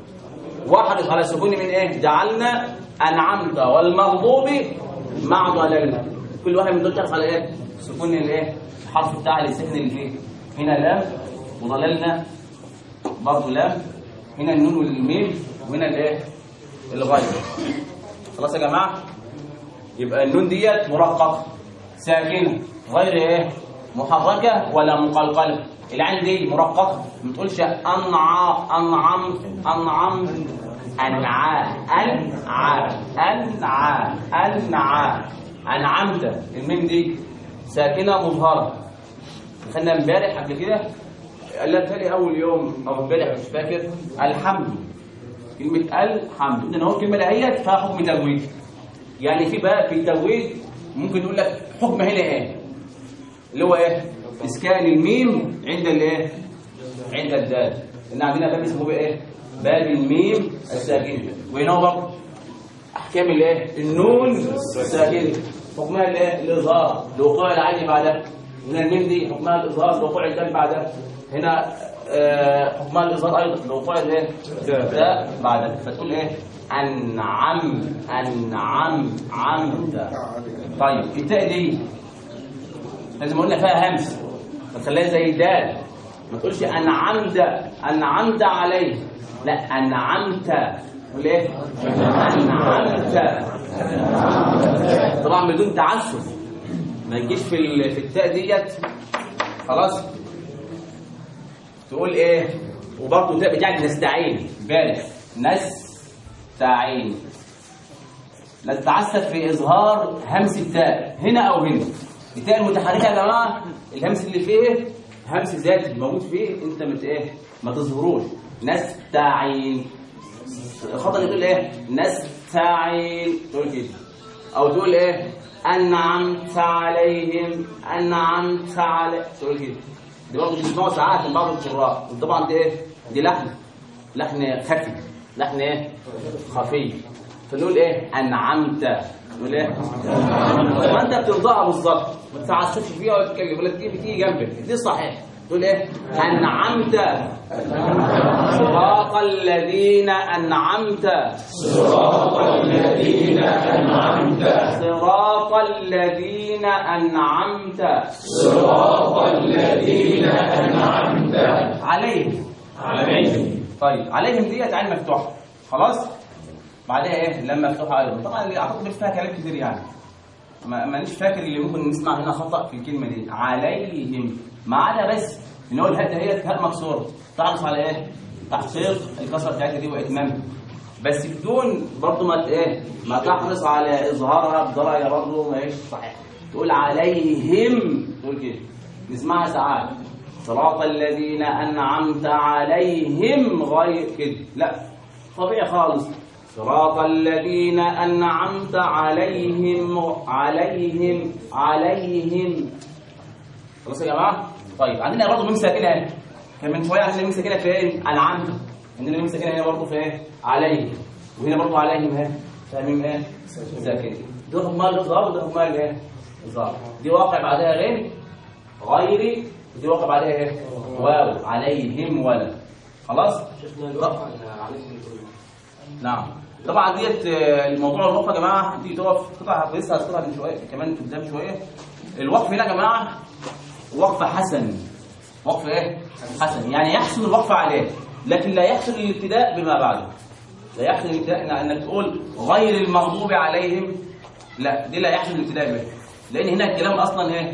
واحرص على السكون من إيه؟ جعلنا أنعمت والمغضوب. مع ضللنا. كل واحد من دول تحرص على إيه؟ سكون الايه الحرف بتاع السكن اللي فيه هنا لام وظللنا برضه لام. هنا النون والميم. وهنا الإيه؟ الغايه خلاص يا جماعة؟ يبقى النون ديت مرققه ساكنه غير إيه محركة ولا مقلقلة. العين دي مرققه ما تقولش انع أنعم أنعم انعى انعى انعى انعى أنعمت. الميم دي ساكنة مظهرة. خدنا امبارح قبل كده قال تاني أول يوم أو امبارح مش فاكر. الحمد. كلمة الحمد. لأن هو الكلمة دهيت فيها حكم تجويد يعني في بقى في التجويد ممكن يقول لك حكم هنا إيه؟ اللي هو إيه؟ إسكان الميم عند الايه عند الدال. إن عندنا باب اسمه إيه؟ باب الميم الساكنه وهنا برضه أحكام الايه النون الساكنه حكمها الايه الإظهار. لوقوع العين بعدها هنا الميم دي حكمها الإظهار لوقوع الدال بعدها هنا آه، حكمها الإظهار أيضا. لوقوع الايه ده بعدها فتقول إيه؟ أنعم أنعم عمد طيب التاء دي. لازم قلنا فيها همس. فتخليها زي الدال ما تقولش أنعمت أنعمت عليه. لا أنعمت. تقول إيه؟ أنعمت. طبعا بدون تعسف. ما تجيش في في التاء ديت. خلاص. تقول إيه؟ وبرضه التاء بتاعك نستعين. بالغ نستعين لا تتعسف في إظهار همس التاء هنا أو هنا. التاء المتحركه يا جماعة الهمس اللي فيه همس ذاتي موجود فيه انت مت إيه؟ ما تظهروش. نستعين. الخطأ تقول إيه؟ نستعين. تقول كده. أو تقول إيه؟ أنعمت عليهم. أنعمت علي. تقول كده. دي برضه بتسمعوا ساعات من بعض القراء. وطبعا دي إيه؟ دي لحن. لحن خفي. لحن إيه؟ خفي. فنقول إيه؟ أنعمت. نقول إيه؟ ما أنت بترضاها بالظبط. ما تتعسفش فيها ولا تتكلم ولا تيجي تيجي جنبك؟ دي صحيح. تقول إيه؟ أنعمت. صراط الذين أنعمت. صراط الذين أنعمت. صراط الذين أنعمت. صراط الذين أنعمت. عليهم. عليهم. طيب عليهم ديت عين مفتوحة. خلاص؟ بعدها إيه؟ لما مفتوحة عليهم. طبعا أعتقد فيها كلام كتير يعني. ما مانيش فاكر اللي ممكن نسمع هنا خطأ في الكلمة دي. عليهم. ما عدا بس إن هو الهاء دهيت هاء مكسوره تعرف على إيه؟ تحقيق الكسرة بتاعتها دي واتمامها بس بدون برضه ما إيه؟ ما تحرص على إظهارها بدرجه برضه ما هيش صحيح. تقول عليهم. تقول كده. نسمعها ساعات. صراط الذين أنعمت عليهم غير كده. لا طبيعي خالص. صراط الذين أنعمت عليهم عليهم عليهم. خلاص يا جماعة؟ طيب عندنا برضه ميم ساكنة هنا. كان من شوية عندنا ميم ساكنة فين انعمت عندنا ميم ساكنة هنا برضه في إيه؟ عليهم. وهنا برضه عليهم اهي ميم إيه؟ ساكنه دي حكمها الاظهار وده حكمها الايه الاظهار دي واقع بعدها غير؟ غيري ودي واقع بعدها إيه؟ واو عليهم ولا. خلاص؟ نعم. طبعا ديت آه، الموضوع الوقف يا جماعة تيجي تقف قطع لسه هذكرها من شوية كمان قدام شوية. الوقف هنا يا جماعة وقف حسن. وقف إيه؟ حسن. يعني يحسن الوقف عليه لكن لا يحسن الابتداء بما بعده. لا يحسن الابتداء إنك تقول غير المغضوب عليهم. لا دي لا يحسن الابتداء به. لأن هنا الكلام أصلا إيه؟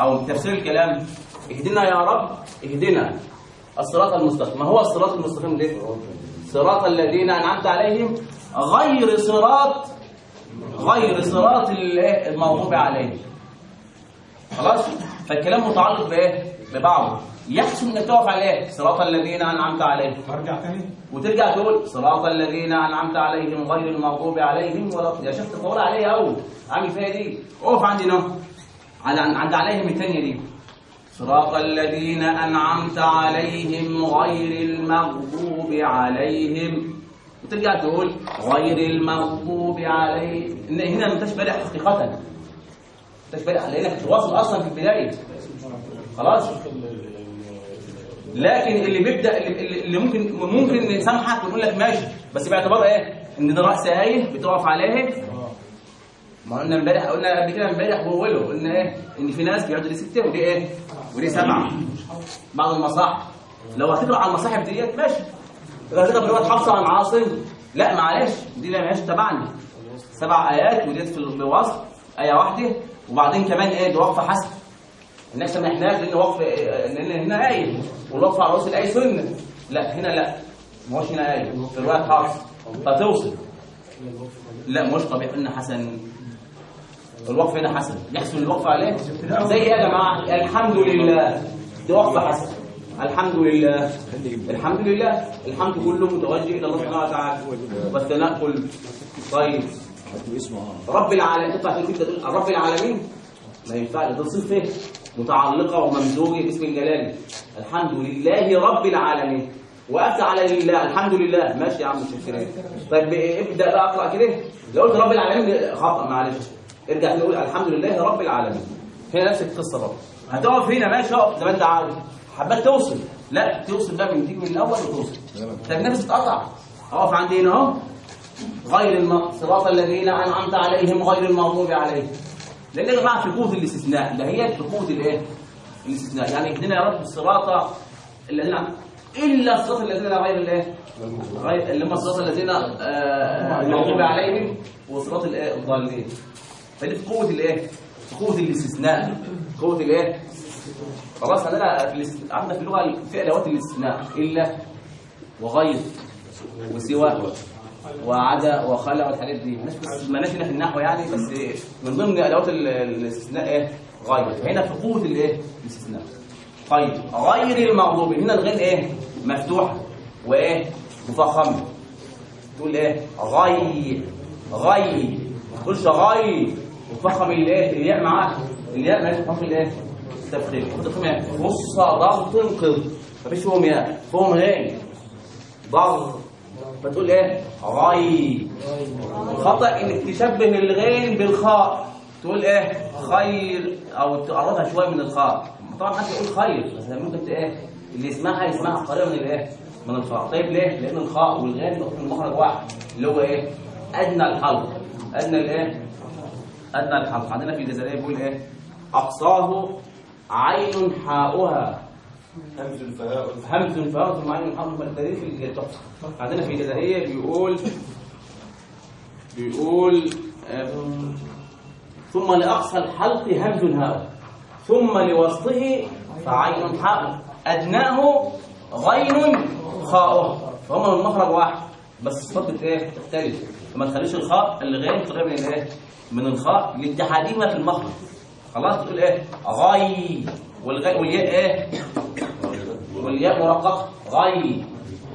أو تفسير الكلام اهدنا يا رب اهدنا. الصراط المستقيم. ما هو الصراط المستقيم ده صراط الذين أنعمت عليهم غير صراط غير صراط المغضوب عليهم. خلاص؟ فالكلام متعلق بإيه؟ ببعضه. يحسن إنك تقف عليه. صراط الذين أنعمت عليهم. أرجع تاني. وترجع تقول صراط الذين أنعمت عليهم غير المغضوب عليهم ولا يا شفت تقول عليها اهو عامل فيها دي. اقف عندي هنا على عند عليهم الثانية دي. صراط الذين أنعمت عليهم غير المغضوب عليهم. وترجع تقول غير المغضوب عليهم. هنا ما انتش بادئ حقيقة. ما انتش بادئ لانك تواصل أصلا في البداية. خلاص؟ لكن اللي بيبدأ اللي, اللي ممكن ممكن نسامحك ونقول لك ماشي. بس باعتبار إيه؟ إن ده رأس آية بتقف عليه. ما قلنا امبارح قلنا قبل كده امبارح واوله قلنا إيه؟ إن في ناس بيقعدوا ليه سته ودي إيه؟ ودي سبعة. بعض المصاحف. لو هتقرأ على المصاحف ديت ماشي. لو هتقرأ بروايه حفصة عن عاصم لا معلش. دي لا ماشي تبعني. سبع آيات وديت في الوصف آية واحدة. وبعدين كمان إيه؟ بوقف حسن الناس ما احناش لأن وقف لأن هنا إيه والوقف على رأس الآية سنة. لا هنا لا. ما هوش هنا إيه في روايه حفص فتوصل. لا مش طبيعي. قلنا حسن. الوقف هنا حسن. يحسن الوقف عليه. زي إيه يا جماعة الحمد لله. دي وقف حسن. الحمد لله. الحمد لله. الحمد كله متوجه إلى الله سبحانه وتعالى. والثناء كله طيب. رب العالمين تطلع في كده تقول رب العالمين. ما ينفعش ده صفة متعلقة وممزوجة باسم الجلال. الحمد لله رب العالمين. وقفت على لله. الحمد لله. ماشي يا عم مش طيب ابدأ بقى اقرأ كده. لو قلت رب العالمين خطأ معلش. ارجع نقول الحمد لله رب العالمين. هي نفس القصة برضه. هتقف هنا ماشي اقف زي ما انت عاوز حبيت توصل. لا توصل بقى من تيجي من الأول وتوصل. طب النفس اتقطع اقف عند هنا اهو. غير الم... صراط الذين أنعمت عليهم غير المغضوب عليهم. لأن يا جماعة في قوه الاستثناء. ده هي قوه الإيه؟ الاستثناء. يعني اهدنا يا رب الصراط الذين إلا الصراط الذين غير الإيه؟ غير اللي هم الصراط الذين آه، المغضوب عليهم وصراط الإيه؟ الضالين. فدي في قوة الايه؟ في قوة الاستثناء. قوة الايه؟ خلاص الاست- عندنا في اللغة في ادوات الاستثناء. إلا وغير وسوى وعدا وخلا والحاجات دي. مالناش هنا في النحو يعني بس من ضمن أدوات ال- الاستثناء إيه؟ غير. هنا في قوة الايه؟ الاستثناء. طيب غير المغضوب. هنا الغين إيه؟ مفتوحه وإيه؟ مفخمه تقول إيه؟ غي غي ما تقولش غي وتفخم الايه الياء معاك الياء ما تفخم الايه تفخيم. تفخم إيه بص ضغط انقض مفيش فيهم ياء. فيهم غين ضغط فتقول إيه؟ غي الخطا إنك تشبه الغين بالخاء. تقول إيه؟ خير. أو تقربها شوية من الخاء. طبعا حد يقول خير. بس ممكن إيه؟ اللي يسمعها يسمعها قريبه من الإيه؟ من الخاء. طيب ليه؟ لأن الخاء والغين مخرج واحد اللي هو إيه؟ أدنى الحلق. أدنى الإيه؟ ادنى الحلق عندنا في الجزائرية بيقول إيه؟ أقصاه عين حاؤها. همز الفهاء همز فهمت ثم عين حرف التاريخ التحفه عندنا في الجزائرية بيقول بيقول آم، ثم لأقصى الحلق همز هاء ثم لوسطه فعين حاء أدناه غين خاء فهم من مخرج واحد بس الصوت بت- إيه؟ تختلف فما تخليش الخاء الغين قريب من الايه من الخاء لاتحادهما في المخرج خلاص تقول إيه؟ غي والغاء والياء إيه؟ والياء مرققة. غي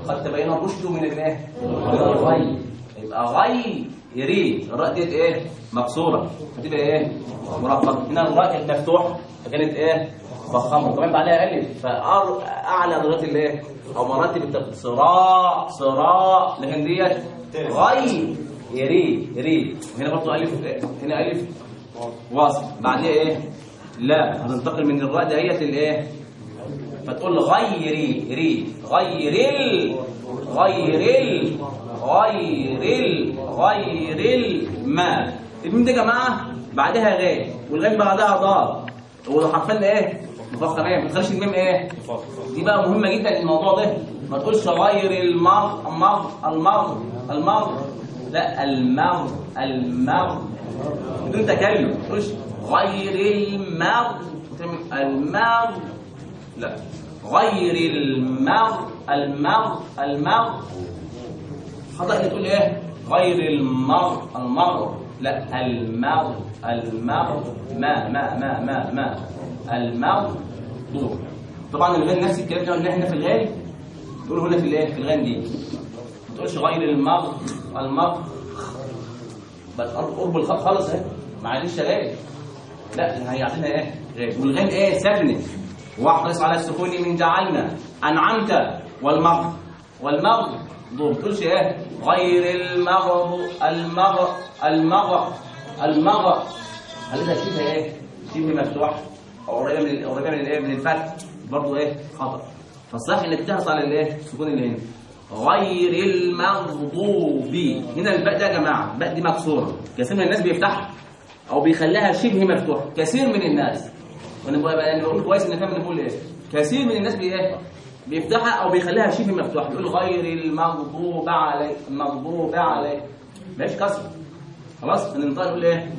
قد تبين الرشد من الايه الغي يبقى غي يري. الراء ديت إيه؟ مكسورة. فتبقى إيه؟ مرققة. هنا الراء كانت مفتوحة فكانت إيه؟ فخمة. كمان بعدها ألف. فاعلى درجات الإيه؟ أو مراتب التفخيم صراع صراع. لكن ديت غي يري يري هنا برضه ألف هنا ألف واصل. بعدها إيه؟ لا هننتقل من الراء دهيت للإيه؟ فتقول غيري ري غير ال غير ال غير ال غير الماء الميم دي يا جماعة بعدها غين والغين بعدها ضاد وحرفين إيه؟ مفخمين ما تخليش الميم إيه؟ دي بقى مهمة جدا الموضوع ده. ما تقولش غير المر المر المر المر لا المر المر بدون تكلم ما تقولش غير المر المر لا. غير المر المر المر انك تقول إيه؟ غير المر المر لا المر المر ما ما ما ما ما. المر دور طبعا الغين نفس الكلام ده إحنا في الغين نقول هنا في الإيه؟ في الغين دي ما تقولش غير المر المر بس قرب الخط خالص أهي. معلش غير لا هي عندنا إيه؟ والغين إيه؟ سكنه واحرص على السكون من جعلنا. أنعمت. والمغ والمغ ضم تقولش إيه؟ غير المغض المغ المغ المغ. ده شبه إيه؟ شبه مفتوح. أو قريبة من قريبة من الايه من الفتح. برضه إيه؟ خطأ. فالصح إنك تحرص على الايه السكون اللي هنا. غير المغضوب. هنا الباء ده يا جماعة الباء دي مكسورة. كثير من الناس بيفتحها أو بيخليها شبه مفتوحة. كثير من الناس وأنا بقول يعني كويس إن فاهم بقول إيه؟ كثير من الناس بي إيه؟ بيفتحها أو بيخليها شبه مفتوحة. بيقول غير المغضوب عليه المغضوب عليه ماشي كسر. خلاص هننطق نقول إيه؟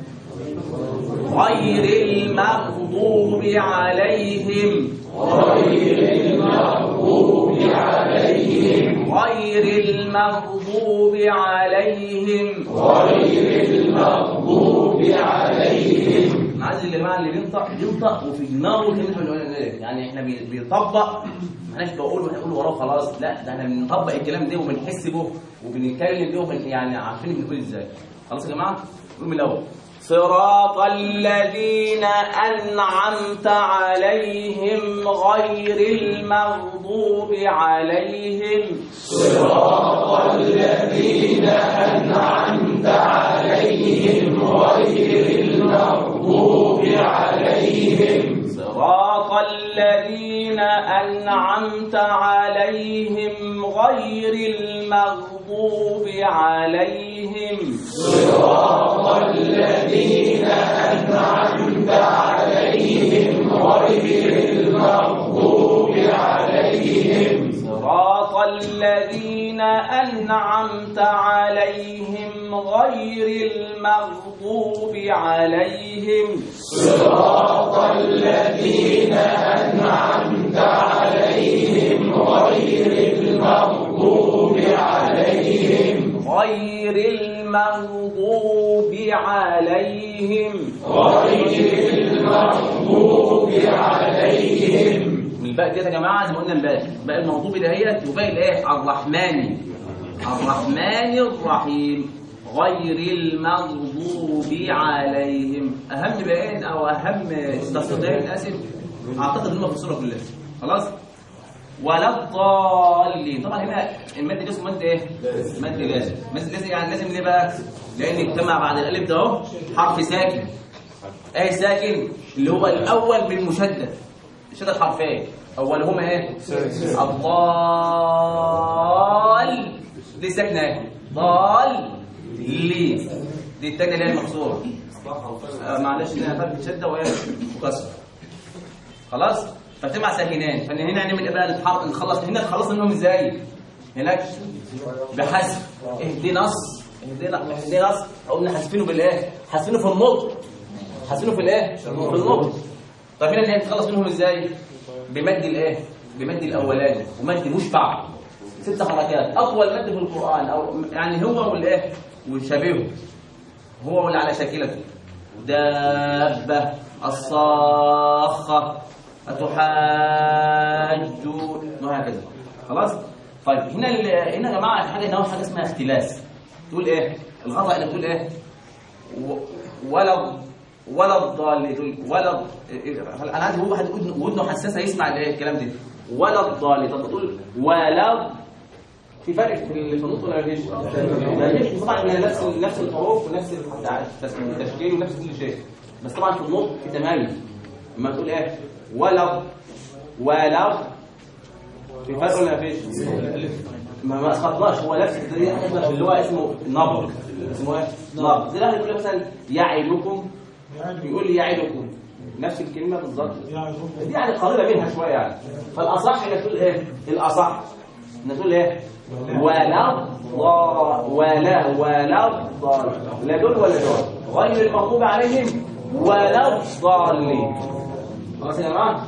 غير المغضوب عليهم. غير المغضوب عليهم. غير المغضوب عليهم. غير المغضوب عليهم عايز اللي مع اللي بينطق بينطق وفي دماغه الأولانية. يعني إحنا بي- بيطبق. معناش بقول ونقول وراه خلاص. لا ده إحنا بنطبق الكلام ده وبنحس به وبنتكلم به يعني عارفين بنقول إزاي. خلاص يا جماعة؟ نقول من الأول. صراط الذين أنعمت عليهم غير المغضوب عليهم. صراط الذين أنعمت عليهم غير المغضوب عليهم. الذين أنعمت عليهم غير المغضوب عليهم. صراط الذين أنعمت عليهم غير المغضوب عليهم. صراط الذين أنعمت عليهم غير المغضوب عليهم. صراط الذين أنعمت عليهم غير المغضوب عليهم. غير المغضوب عليهم. غير المغضوب عليهم. والباقي ديت يا جماعة زي ما قلنا امبارح. باقي المغضوب دهيت وباقي الايه الرحمن. الرحمن الرحيم. غير المغضوب عليهم. أهم بيان أو أهم تصديقين اسف أعتقد هم في الصورة كلها. خلاص؟ ولا الضالين. طبعا هنا المد ده اسمه مد إيه؟ مد لازم مد لازم يعني لازم ليه بقى؟ لأن اجتمع بعد الألف ده أهو حرف ساكن. إيه ساكن؟ اللي هو الأول بالمشدد شدد حرفين اولهما إيه؟ الضال. دي ساكنه إيه ضال. لي. دي الثانية اللي هي المكسوره آه معلش هنا فرق شدة وايه وكسر خلاص؟ فتجمع ساكنين. فهنا نعمل إيه بقى؟ نتحرك نخلص. هنا خلصنا منهم إزاي؟ هناك بحذف. اهدنا نص. اهدنا اهدنا نص. أو حاسفينه بالإيه؟ حاسفينه في النطق. حاسفينه في الإيه؟ في النطق. طب هنا اللي هنتخلص منهم إزاي؟ بمد الإيه؟ بمد الأولاني ومد مشبع. ست حركات. أطول مد في القرآن أو يعني هو والإيه؟ وشبيهه هو واللي على شاكلته. دابة الصاخة أتحاجون وهكذا. خلاص؟ طيب هنا هنا يا جماعة حاجة هنا حاجة اسمها اختلاس. تقول إيه؟ الغلط انك تقول إيه؟ و- ولا ولا الضال ولا أنا عايز هو واحد ودنه حساسة يسمع الكلام ده. ولا الضال طب تقول ولا في فرق في ال- في النطق ولا مفيش؟ مفيش طبعا نفس نفس الحروف ونفس التشكيل ونفس كل شيء. بس طبعا في النطق في تميز. لما تقول إيه؟ ولد ولد في فرق ولا مفيش؟ ما ما أسقطناش. هو نفس حاجة اللي هو اسمه نبر اسمه إيه؟ نبر زي واحد يقول مثلا يعدكم يقول يعدكم. نفس الكلمة بالظبط. دي يعني قريبة منها شوية يعني. فالأصح إنك تقول إيه؟ الأصح. إنك تقول إيه؟ ولا ضا ولا ولا لا دول ولا دول. غير المغضوب عليهم. ولا الضالين. خلاص يا جماعة؟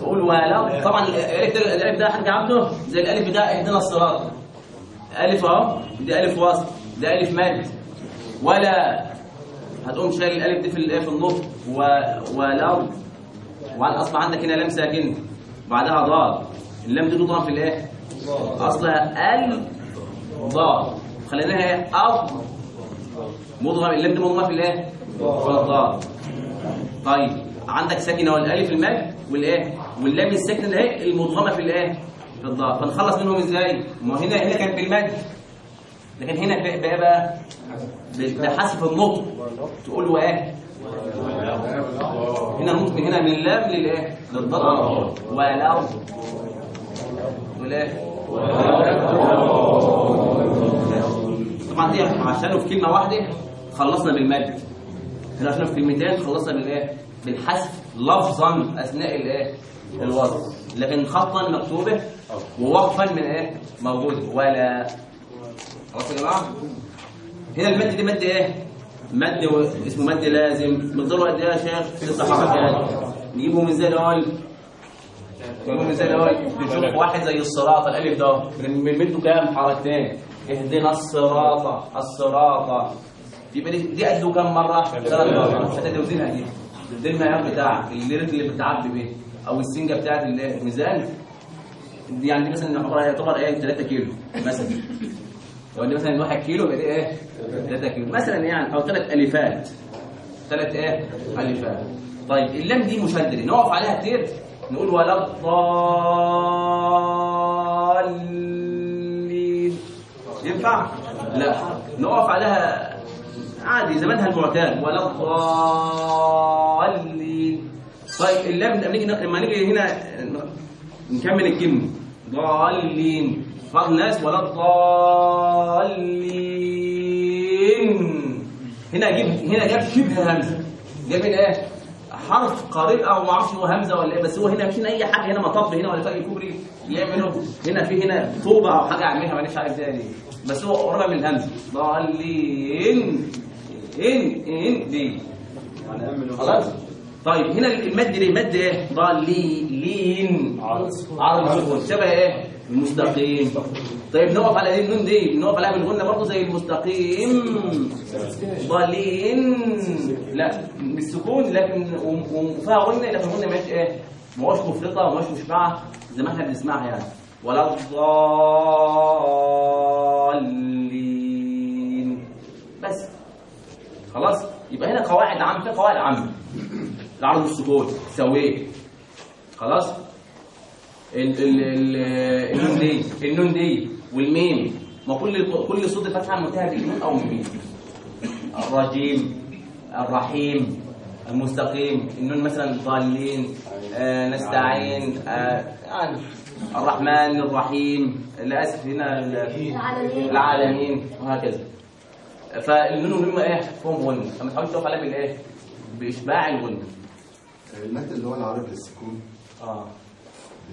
تقول ولا. طبعا الألف ده الألف ده حاجة عبده زي الألف ده اهدنا الصراط. ألف أهو. دي ألف وصل. ده ألف مد. ولا هتقوم شايل الالف دي في الايه في النص و ولا وعن أصل عندك هنا لام ساكن بعدها ضاد. اللام دي تضرب في الإيه؟ اصلها ال ضاد. خليناها إيه أض مضغم اللام دي مضغمه في الإيه؟ في الضاد. طيب عندك ساكنة والألف المد والإيه؟ واللام الساكنة اللي هي المضغمه في الإيه؟ في الضاد. فنخلص منهم إزاي؟ ما هنا هنا كان بالمد. لكن هنا بقى بقى, بحذف النطق. تقول إيه؟ هنا النطق هنا من اللام للإيه؟ للضاد ولو والايه طبعا دي عشانه في كلمة واحدة خلصنا بالمد إحنا عشان في كلمتين خلصنا بالإيه؟ بالحذف لفظا أثناء الإيه؟ الوصف. لكن خطا مكتوبة ووقفا من إيه؟ موجود ولا. خلاص يا جماعة هنا المد دي مد إيه؟ مد. اسمه مد لازم. مقداره قد إيه يا شيخ؟ ست حركات نجيبه من زي الأول. نجيبه من زي الأول. نشوف واحد زي الصراط الألف ده. من مده كام حركتين؟ اهدنا الصراط الصراط. يبقى دي قده كام مرة؟ ثلاث مرات. هتدوزنها دي. ده المعيار بتاعك. الليرك اللي بتعبي بيه. أو السنجة بتاعت الميزان. دي يعني مثلا عمرها يعتبر إيه؟ 3 كيلو مثلا. لو دي مثلا 1 كيلو يبقى إيه؟ 3 كيلو. مثلا يعني. أو ثلاث الفات ثلاث إيه؟ الفات طيب اللام دي مشددة. نقف عليها كتير. نقول ولا الضالين. ينفع؟ لا. نقف عليها عادي زمانها المعتاد ولا الضالين. طيب اللام لما نيجي لما نيجي هنا نكمل الكلمة. ضالين. بعض الناس ولا الضالين. هنا جيب هنا جاب شبه همزة. جاب هنا إيه؟ حرف قريب أو ما أعرفش هو همزة ولا إيه بس هو هنا مفيش أي حاجة هنا مطب هنا ولا فرق كوبري يعملوا هنا في هنا طوبة أو حاجة أعملها ماليش عارف ليه بس هو قريب من الهمزه ضالين. إن إن دي. خلاص؟ طيب هنا المد ليه؟ مد إيه؟ ضالين. عرض السكون شبه إيه؟ المستقيم. طيب نقف على دي النون دي نقف عليها بالغنه برضه زي المستقيم. ضالين لا بالسكون لكن وفيها غنة لكن الغنه مش إيه ما هوش مفرطة وما هوش مشبعة زي ما إحنا بنسمعها يعني. ولا الضالين. بس. خلاص؟ يبقى هنا قواعد عامة قواعد عامة. العرض السكون سويه خلاص؟ النون دي النون دي والميم. ما كل كل صوت الفتحه منتهى بالنون أو بالميم الرجيم الرحيم المستقيم. النون مثلا ضالين آه نستعين آه يعني الرحمن الرحيم. للأسف هنا العالمين. العالمين وهكذا. فالنون والميم إيه؟ فيهم غنه اما تحاول تقف عليها بالايه بإشباع الغنه المد اللي هو العربي للسكون آه.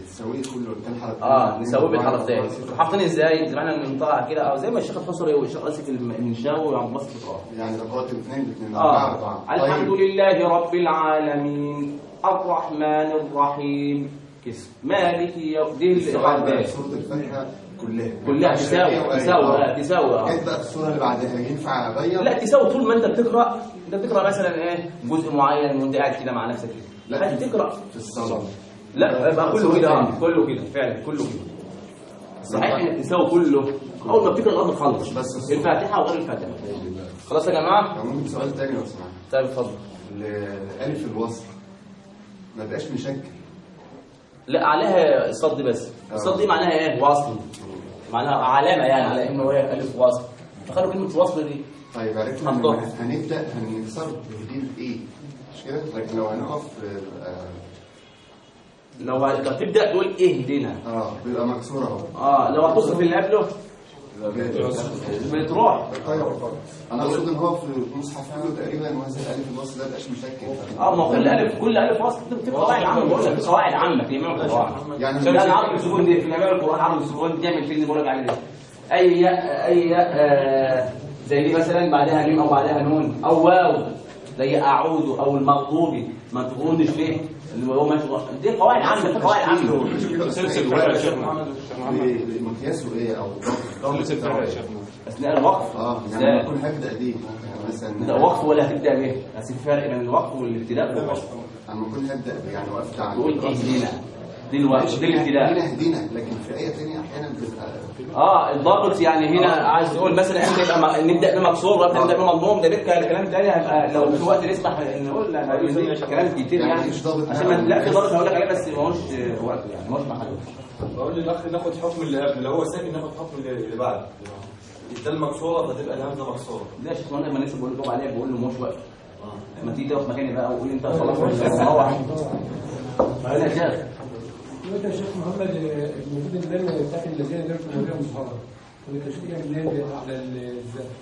بتساويه كله حرف آه نسويه بالحرفين حاطين إزاي؟ زي ما إحنا بنطلع كده أو زي ما الشيخ الحصري والشيخ اسف المنشاوي بسط آه يعني رقات اثنين باثنين أربعة آه أربعة الحمد لله رب العالمين. الرحمن الرحيم. كسر مالك يوم دي الغداء سورة الفاتحة كلها. كلها تساوي تساوي آه، تساوي آه. جيت بقى في السورة اللي بعدها؟ ينفع أغير؟ لا تساوي طول ما أنت بتقرأ. أنت بتقرأ مثلا إيه؟ جزء معين وأنت قاعد كده مع نفسك. كده لا. هتقرا في الصلاة. لا كله كده. آه كله كده فعلا كله كده. صحيح إن تساوي كله أول ما بتقرا الامر خلص. بس الفاتحة وغير الفاتحة. خلاص يا جماعة؟ ممكن سؤال تاني لو سمحت. طيب اتفضل. ال- ألف الوصل. ما بقاش مشكل. لا عليها الصد بس. الصد دي معناها إيه؟ وصل. معناها علامة يعني على إنه هي ألف وصل. فخلوا كلمة وصل دي. طيب عرفنا هنبدأ هنكسر بجديد إيه مش كده؟ لكن لو هنقف آه، لو هتبدأ تقول اهدنا آه بيبقى مكسور أهو. آه لو هتصرف اللي قبله بتروح. طيب أنا أقصد إن هو في المصحف كله تقريبا وهذا الألف الوصل ده مبقاش مشكل. آه ما كل ألف كل ألف وصل في قواعد عامة. بقول لك في قواعد عامة في جميع القواعد يعني عشان كده عرض السكون دي في جميع القرآن عرض السكون دي يعمل فيه اللي بقول لك عليه ده. أي ياء أي ياء آه، زي دي مثلا بعدها ميم أو بعدها نون أو واو زي أعوذ أو المغضوب. ما تقولش ليه اللي هو ماشي دي قواعد عامه قواعد عامه مقياسه إيه أو أثناء الوقف؟ آه يعني اكون هبدا دي يعني مثلا لا وقف ولا هتبدا به بس في فرق بين الوقف والابتداء والوقف لما اكون هبدا يعني وقفت على تقول دي الوقف دي الابتداء هنا هدينا لكن في إيه ثانية أحيانا بتبقى آه الضابط يعني هنا عايز تقول مثلا إحنا نبقى نبدأ بمكسور ولا نبدأ بمضموم ده بيبقى الكلام تاني هيبقى لو في وقت نسمح نقول لا هيبقى كلام كتير يعني. يعني مش ضابط عشان لا في ضابط هقول لك عليه بس ما هوش وقت يعني ما هوش محل بقول للاخ ناخد حكم اللي قبل لو هو ساكن ناخد حكم اللي اللي بعد. ده المكسورة فتبقى الهمزه مكسورة. ده يا شيخ وأنا لما لسه بقول لكم عليه بقول له مش وقت. لما تيجي تقف مكاني بقى وقول أنت خلاص مش مروح أنا يا شيخ دلوقتي يا شيخ محمد الموجود اللي بتاعت الذين درسوا المواضيع المصحابه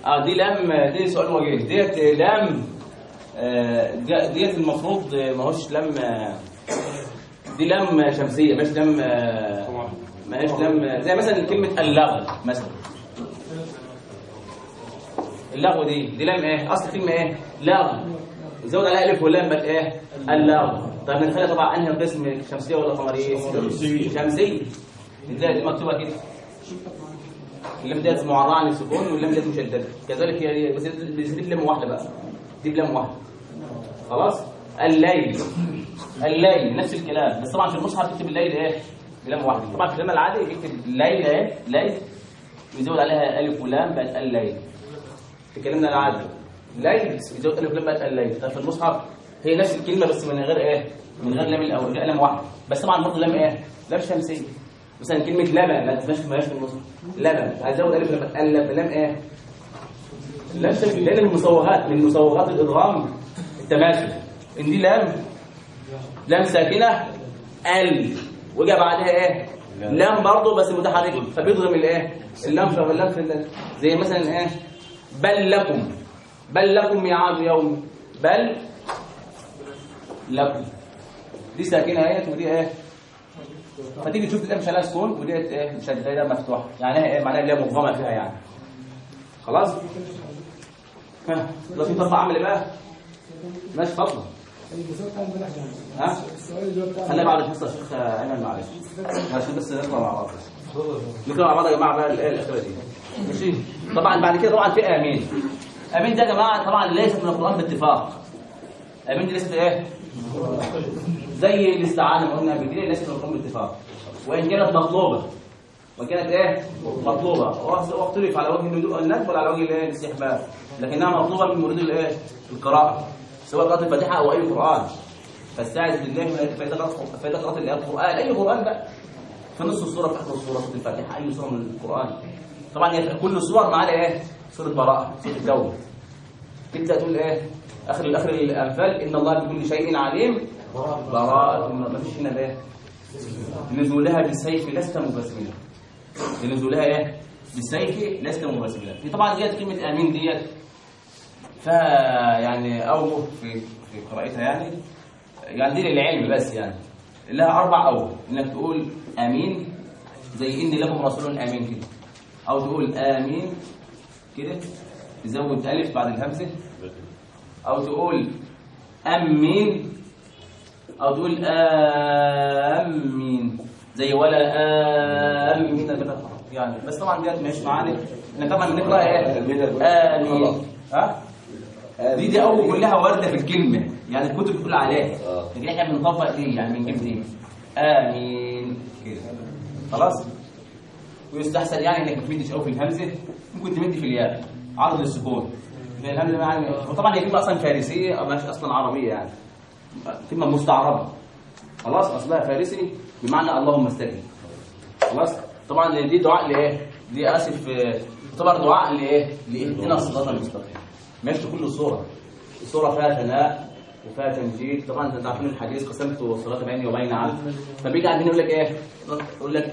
آه دي لام دي سؤال وجيه ديت لام آه، دي- ديت المفروض ما هوش لام آه، دي لام شمسية مش لام آه، ما هيش لام زي مثلا كلمة اللغو مثلا. اللغو دي دي لام إيه؟ أصل كلمة إيه؟ لغو زود عليها ألف ولام بقت إيه؟ اللغو طب نتخيل طبعا أنهي قسم؟ شمسية ولا قمرية؟ شمسية. إزاي دي مكتوبة كده. اللام ديت معرضه عن السكون واللام ديت مشددة. كذلك هي بس دي بس دي بلام واحدة بقى. دي بلام واحدة. خلاص؟ الليل. الليل. نفس الكلام. بس طبعا في المصحف بيكتب الليل إيه؟ بلام واحدة. طبعا في الكلام العادي بيكتب الليل إيه؟ ليل. ويزود عليها ألف ولام بقت الليل. في كلامنا العادي. ليل يزود الف ولام بقت الليل طب في المصحف هي نفس الكلمة بس من غير إيه؟ من غير لام الأول لام واحدة بس طبعا برضه لام إيه؟ لام شمسية. مثلا كلمة لبن ما تبقاش في المصحف. لبن. هزود ألف لام قلب لام إيه؟ لام شمسية. لأن المصوغات من مصوغات الإدغام. التماثل إن دي لام. لام ساكنة. ال. وجا بعدها إيه؟ لام برضه بس متحركة. فبيضغم الإيه؟ اللام في اللام. زي مثلا إيه؟ بل لكم. بل لكم ميعاد يوم. بل لكم. دي ساكنة اهي ودي إيه؟ فتيجي تشوف اللام مش عليها سكون وديت إيه مشدده مفتوحه يعني إيه؟ معناها اللي هي مضغمه فيها يعني. خلاص؟ ها لو في طبع عمل بقى. ماشي اتفضل. ها؟ خلينا بعد الحصه يا شيخ ايمن معلش. عشان بس نطلع مع بعض. نقرا مع بعض يا جماعة بقى الأخيرة دي. ماشي؟ طبعا بعد كده طبعا في امين امين ده يا جماعة طبعا ليست من القرآن باتفاق. امين دي ليست إيه؟ زي الاستعانه ما قلنا قبل كده ليست من القرآن باتفاق. وإن كانت مطلوبة. وكانت إيه؟ مطلوبة. واختلف على وجه الندب الندب ولا على وجه الاستحباب. لكنها مطلوبة من مريد الإيه؟ القراءة. سواء قراءه الفاتحة أو أي قرآن. فاستعذ بالله من فاذا قرات فاذا القرآن أي قرآن بقى. في نص السورة في آخر السورة سوره الفاتحة أي سورة من القرآن. طبعا كل السور معانا إيه؟ سوره براءة سوره التوبه تبدا تقول إيه؟ اخر آخر الأنفال إن الله بكل شيء عليم. براءة. ما فيش هنا إيه؟ نزولها بالسيف لست مبسملا لنزولها إيه؟ بالسيف لست مبسملا في طبعا ديت كلمة آمين ديت. فيها يعني اوجه في في قراءتها يعني. يعني دي للعلم بس يعني. لها أربع اوجه إنك تقول آمين زي إني لكم رسول آمين كده. أو تقول آمين كده تزود الف بعد الهمزة. أو تقول امين أو تقول امين زي ولا امين كده يعني بس طبعا ديت مش معانا. إحنا طبعا بنقرأ إيه؟ امين ها؟ دي دي أول كلها وارده في الكلمة. يعني الكتب بتقول عليها. لكن إحنا بنطبق دي يعني بنجيب دي. امين كده. خلاص؟ ويستحسن يعني إنك ما تمدش قوي في الهمزة. ممكن تمد في الياء عرض للسكون يعني وطبعا هي كلمه أصلا فارسيه أو مش أصلا عربية يعني. كلمه مستعربة. خلاص اصلها فارسي بمعنى اللهم استجب. خلاص؟ طبعا دي دعاء لإيه؟ دي آسف طبعا دعاء لإيه؟ لاهدنا الصراط المستقيم. ماشي؟ كل صورة. الصورة فيها ثناء وفيها تمجيد. طبعا أنتوا عارفين الحديث قسمت الصلاه بيني وبين عبدي فبيجي عندنا يقول لك إيه؟ يقول لك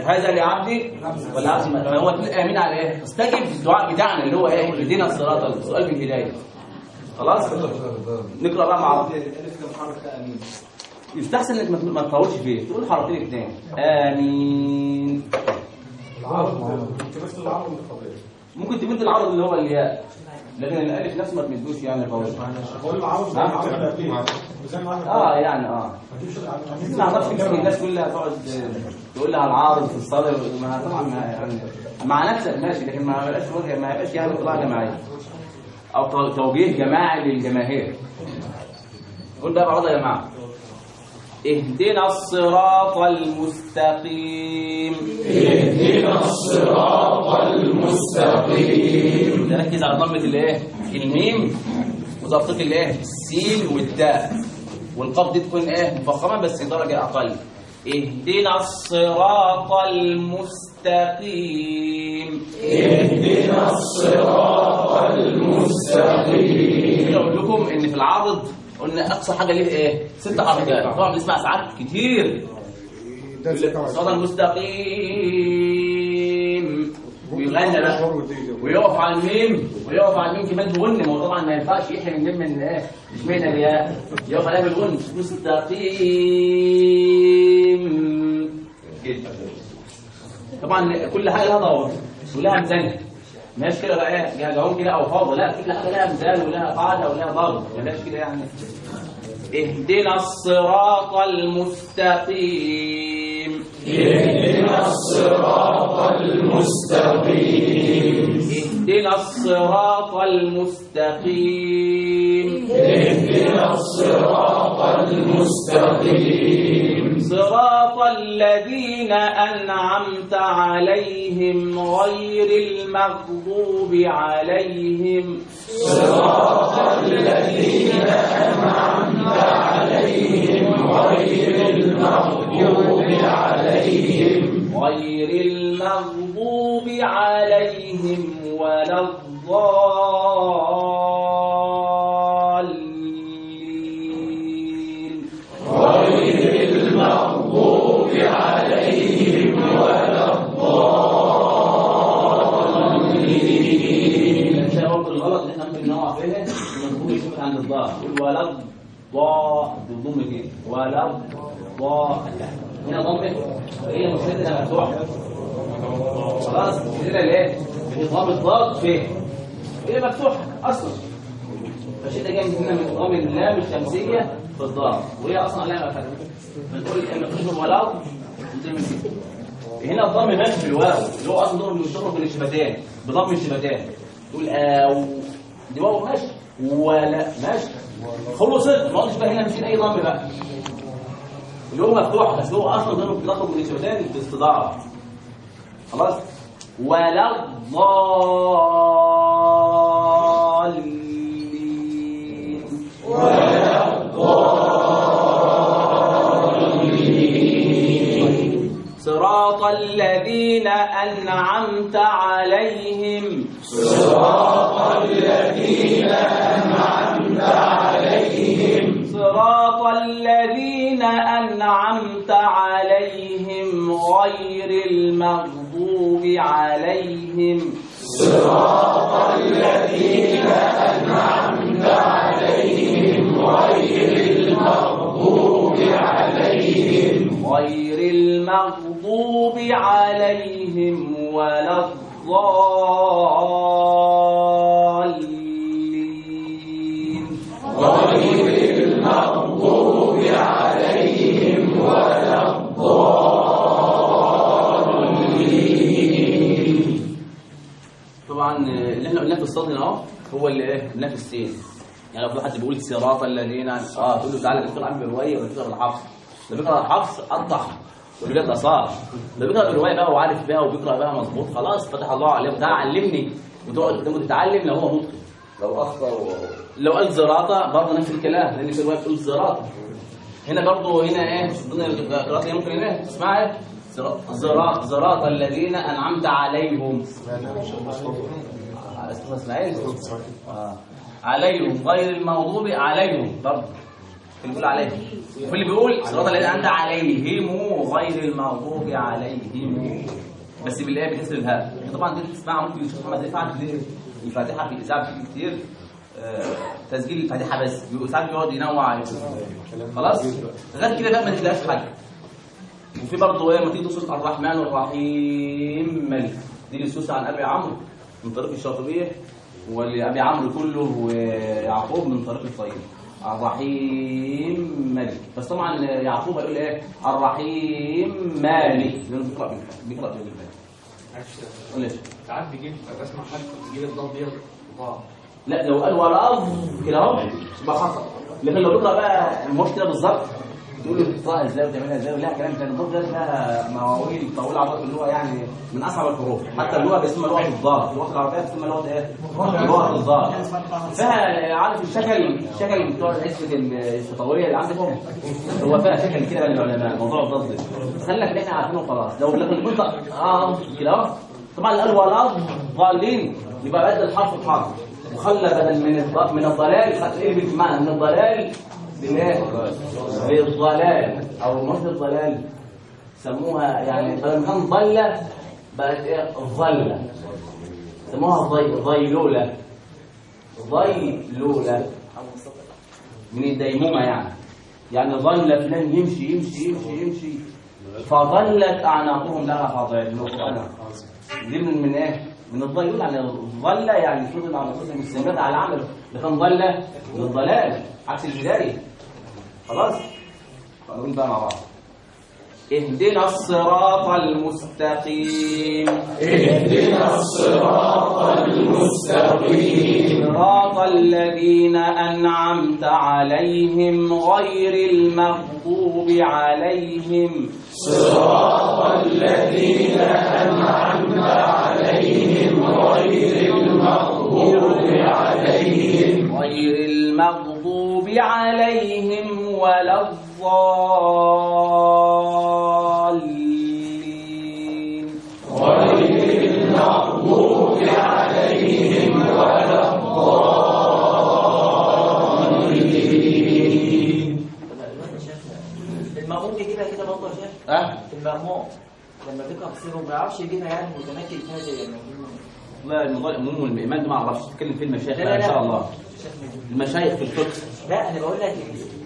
هذا لعبدي ولا عبدي فهو امين على إيه؟ استجب الدعاء بتاعنا اللي هو إيه؟ اهدنا الصراط السؤال بالهدايه خلاص؟ نقرأ بقى مع بعض يستحسن إنك ما تطولش فيه. تقول حرفين اثنين. آمين. ممكن تمد العرض اللي هو الياء لكن الألف نفسه ما تمدوش يعني قوي. آه يعني آه. ما أعرفش كتير الناس كلها تقعد تقول لها العارض في الصدر. ما طبعا يعني مع نفسك ماشي لكن ما يبقاش وجه ما يبقاش يعني طلع جماعية. أو توجيه جماعي للجماهير. قول بقى بعض يا جماعة. اهدنا الصراط المستقيم. اهدنا الصراط المستقيم. نركز على ضمه الايه؟ الميم وظبطه الايه؟ السين والتاء والقاف دي تكون إيه؟ مفخمة بس درجة أقل. اهدنا الصراط المستقيم. اهدنا الصراط المستقيم. أقول لكم إن في العرض قلنا أقصى حاجة ليه؟ إيه؟ ست حركات. طبعا بنسمع ساعات كتير. الصراط المستقيم. ويغنى بقى ويقف على الميم. ويقف على الميم كمان بغن ما هو طبعا ما ينفعش. يحرم الميم من الايه مش من الياء يقف عليها بالغن مستقيم. كده طبعا كل حاجة لها ضوابط ولها ميزان ماشي كده بقى إيه جاوب كده أو فاضي لا كل حاجة لها ميزان ولها قاعدة ولها ضابط ماشي كده يعني. اهدنا الصراط المستقيم. اهدنا الصراط المستقيم. اهدنا الصراط المستقيم. اهدنا الصراط المستقيم. صراط الذين أنعمت عليهم غير المغضوب عليهم. صراط الذين أنعمت عليهم غير المغضوب عليهم غير المغضوب عليهم ولا الضالين. ولا الضاء هنا ضمه هي مشكلتها مفتوحه خلاص. كده ليه؟ بإضغام الضاد فين؟ هي مفتوحه أصلا. فالشيء ده جاي من هنا من إضغام اللام الشمسية في الضاد. وهي أصلا علامه فتحه بتقول ان تشرب ولو هنا الضم ماشي في الواو. اللي هو أصلا ضم بيشتغل بين الشفتين. بضم الشفتين. تقول آو. دي واو ماشي ولا ماشي خلصت. ما قلتش بقى هنا مش أي ضم بقى. اللي هو مفتوح بس هو أصلا ضم بيدخل بين الشفتين باستضاعه خلاص؟ ولا صراط الذين أنعمت عليهم. صراط الذين أنعمت عليهم. صراط الذين أنعمت عليهم غير المغضوب عليهم. صراط الذين أنعمت عليهم غير المغضوب عليهم غير المغضوب عليهم ولا الضالين. هو اللي إيه؟ في السين يعني لو في حد بيقول صراط الذين آه تقول له تعالى بتقرا عن بالرواية ولا بتقرا بالحفص ده بيقرأ الحفص واللي ده صار. ده بيقرأ بالرواية بقى وعارف بيها وبيقرأ بقى مظبوط. خلاص فتح الله عليه تعالى علمني. وتقعد قدامه تتعلم لو هو متقن. لو أخطأ و... لو قال زراطه برضه نفس الكلام. لأن في رواية بتقول زراطه هنا برضه هنا إيه؟ ضمن القراءات اللي ممكن هنا تسمعها إيه؟ زراط زراط الذين أنعمت عليهم. آه. عليهم غير المغضوب عليهم. برضه اللي بيقول عليهم وفي اللي بيقول صراط الذين أنعمت عليهم غير المغضوب عليهم. بس بالايه بكسر الهاء طبعا دي بتسمعها ممكن يشوف محمد رفعت الفاتحة في الاذاعه كتير. آه، تسجيل الفاتحة بس. بيبقوا ساعات بيقعد ينوع. عليه خلاص؟ غير كده بقى ما تلاقيش حاجة. وفي برضه إيه؟ لما تيجي تصل الرحمن الرحيم. ملك. دي السوسه عن أبي عمرو. من طريق الشاطبيه ولابي عمرو كله ويعقوب من طريق الطيب. الرحيم مالك. بس طبعا يعقوب هيقول إيه؟ الرحيم مالك. لأنه بيقرأ بيقرا قول ليش ساعات بيجيب بسمع حد بيجيب الضاد دي ضاع لا لو قال وراه كده اهو يبقى حصل لكن لو بيقرأ بقى الموش كده بالظبط تقول بتقراها إزاي وتعملها إزاي؟ ولا كلام تاني. الضاد ده فيها مواويل طويلة عباره اللغة يعني من أصعب الحروف. حتى اللغة باسمها لغه الضاد. اللغة العربية باسمها لغه إيه؟ لغه الضاد. فيها عارف الشكل الشكل بتوع الحسبه الشطويه اللي عندكم هو فيها شكل كده للعلماء موضوع الضاد ده. اللي إحنا عارفينه وخلاص. لو لكن قلت آه كده أهو. طبعا ولا ضالين. يبقى بدل الحرف بحرف. وخلى بدل من من الضلال خد إيه؟ بالمعنى من الضلال بالايه؟ بالضلال أو مش الضلال؟ سموها يعني بدل كان ضل بقت إيه؟ ظلة. سموها ضي ضيلولة ضيلولة من الديمومة يعني. يعني ظل فلان يمشي يمشي يمشي يمشي. فظلت أعناقهم لها خاضعين دي من إيه؟ من الضيول يعني ظل يعني فضل على انفسهم السمات على العمل. لكن ضل من الضلال عكس الهدايه خلاص؟ نقول بقى مع بعض. اهدنا الصراط المستقيم. اهدنا الصراط المستقيم. صراط الذين أنعمت عليهم غير المغضوب عليهم. صراط الذين أنعمت عليهم غير المغضوب عليهم غير المغضوب عليهم ولا الضالين. غير المغضوب عليهم ولا المأموم يجيبها كده برضه يا شيخ؟ أه؟ المأموم لما بيقرأ سيره ما بيعرفش يجيبها يعني متمكن فيها زي المأموم لا الموضوع الأموم والإيمان ده ما أعرفش تتكلم فيه المشايخ بقى إن شاء. الله. المشايخ في الفقه. لا أنا بقول لك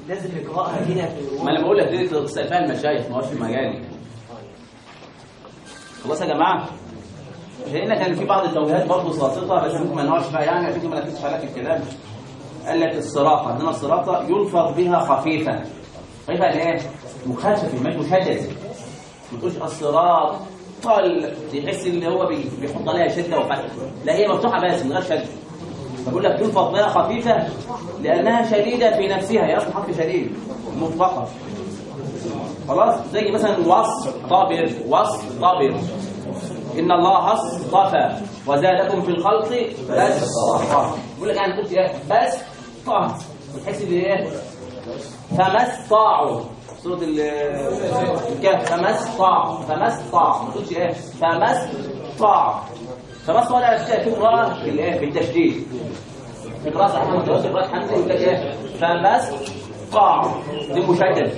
لازم يقرأها كده في ما أنا بقول لك تسأل فيها المشايخ ما هوش في مجالي. خلاص يا جماعة. هنا كان في بعض التوجيهات برضه ساقطة بس ممكن ما نقعش فيها يعني عشان ما نركزش عليك الكلام. قال لك الصراط عندنا الصراط يلفظ بها خفيفة. خفيفة إيه؟ مخفف مش مشدد ما تقولش الصراط. طال تحس إن هو بي- بيحط عليها شدة وفتح لا هي مفتوحة بس من غير شده بقول لك يلفظ بها خفيفة لأنها شديدة في نفسها. هي أصلا حرف شديد. مطلقة. خلاص؟ زي مثلا وصف طابر وصف طابر إن الله اصطفى وزادكم في الخلق بس بقول لك يعني قلت إيه؟ بس طه بتحس ان إيه؟ فما استطاعوا. سورة ال- الكهف. فما استطاعوا فما استطاعوا ما تقولش إيه. فما استطاعوا فما استطاعوا لا في بالإيه؟ بالتشديد. قراءة صحيح محمد في قراءة حمزة يقول لك إيه؟ فما استطاعوا دي مشدد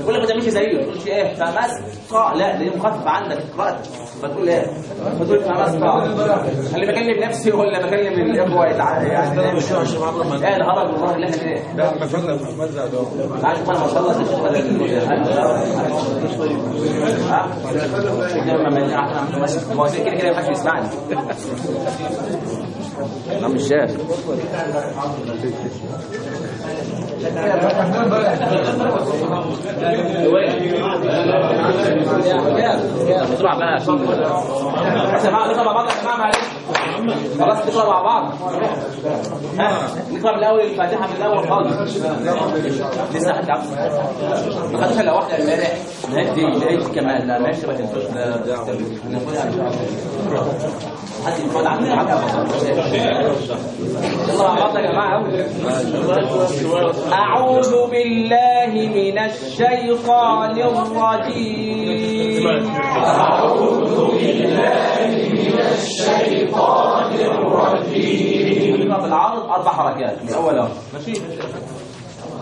يقول لك ما تعملش زيه. ما تقولش إيه؟ فما استطاع لا دي مخففة عندك. قراءة فتقول إيه؟ فتقول فما استطاع اللي بكلم نفسي ولا بكلم الاخوه يتع- يعني إيه الهرج والله اللي إحنا إيه؟ لا ما شاء الله محمد زعدون عارف ما شاء الله. بدل هو كده كده ما حدش يسمعني. عم الشيخ خلاص نقرا مع بعض ها نقرا من الأول الفاتحه من الأول خالص لسه عارف ما خدتش الا واحدة امبارح نهدي نهدي كمان لا ماشي ما تنسوش هناخدها ان شاء الله حد يفضل عندي يلا مع بعض يا جماعة. أعوذ بالله من الشيطان الرجيم. أعوذ بالله من الشيطان الرجيم. في العرض أربع حركات. من أول. ماشي.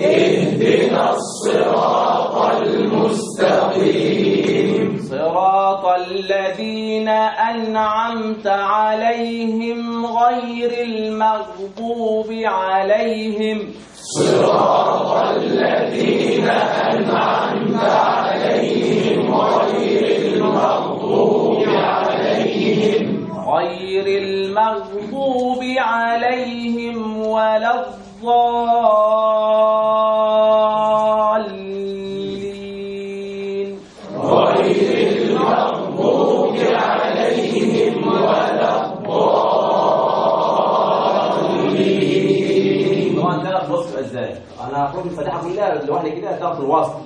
اهدنا الصراط المستقيم. صراط الذين أنعمت عليهم غير المغضوب عليهم. صراط الذين أنعمت عليهم غير المغضوب غير المغضوب عليهم ولا الضالين. غير المغضوب عليهم ولا طبعا ثلاث وصف يبقى إزاي أنا هاخد الفتحه كلها لوحدي كده ثلاث الوصف.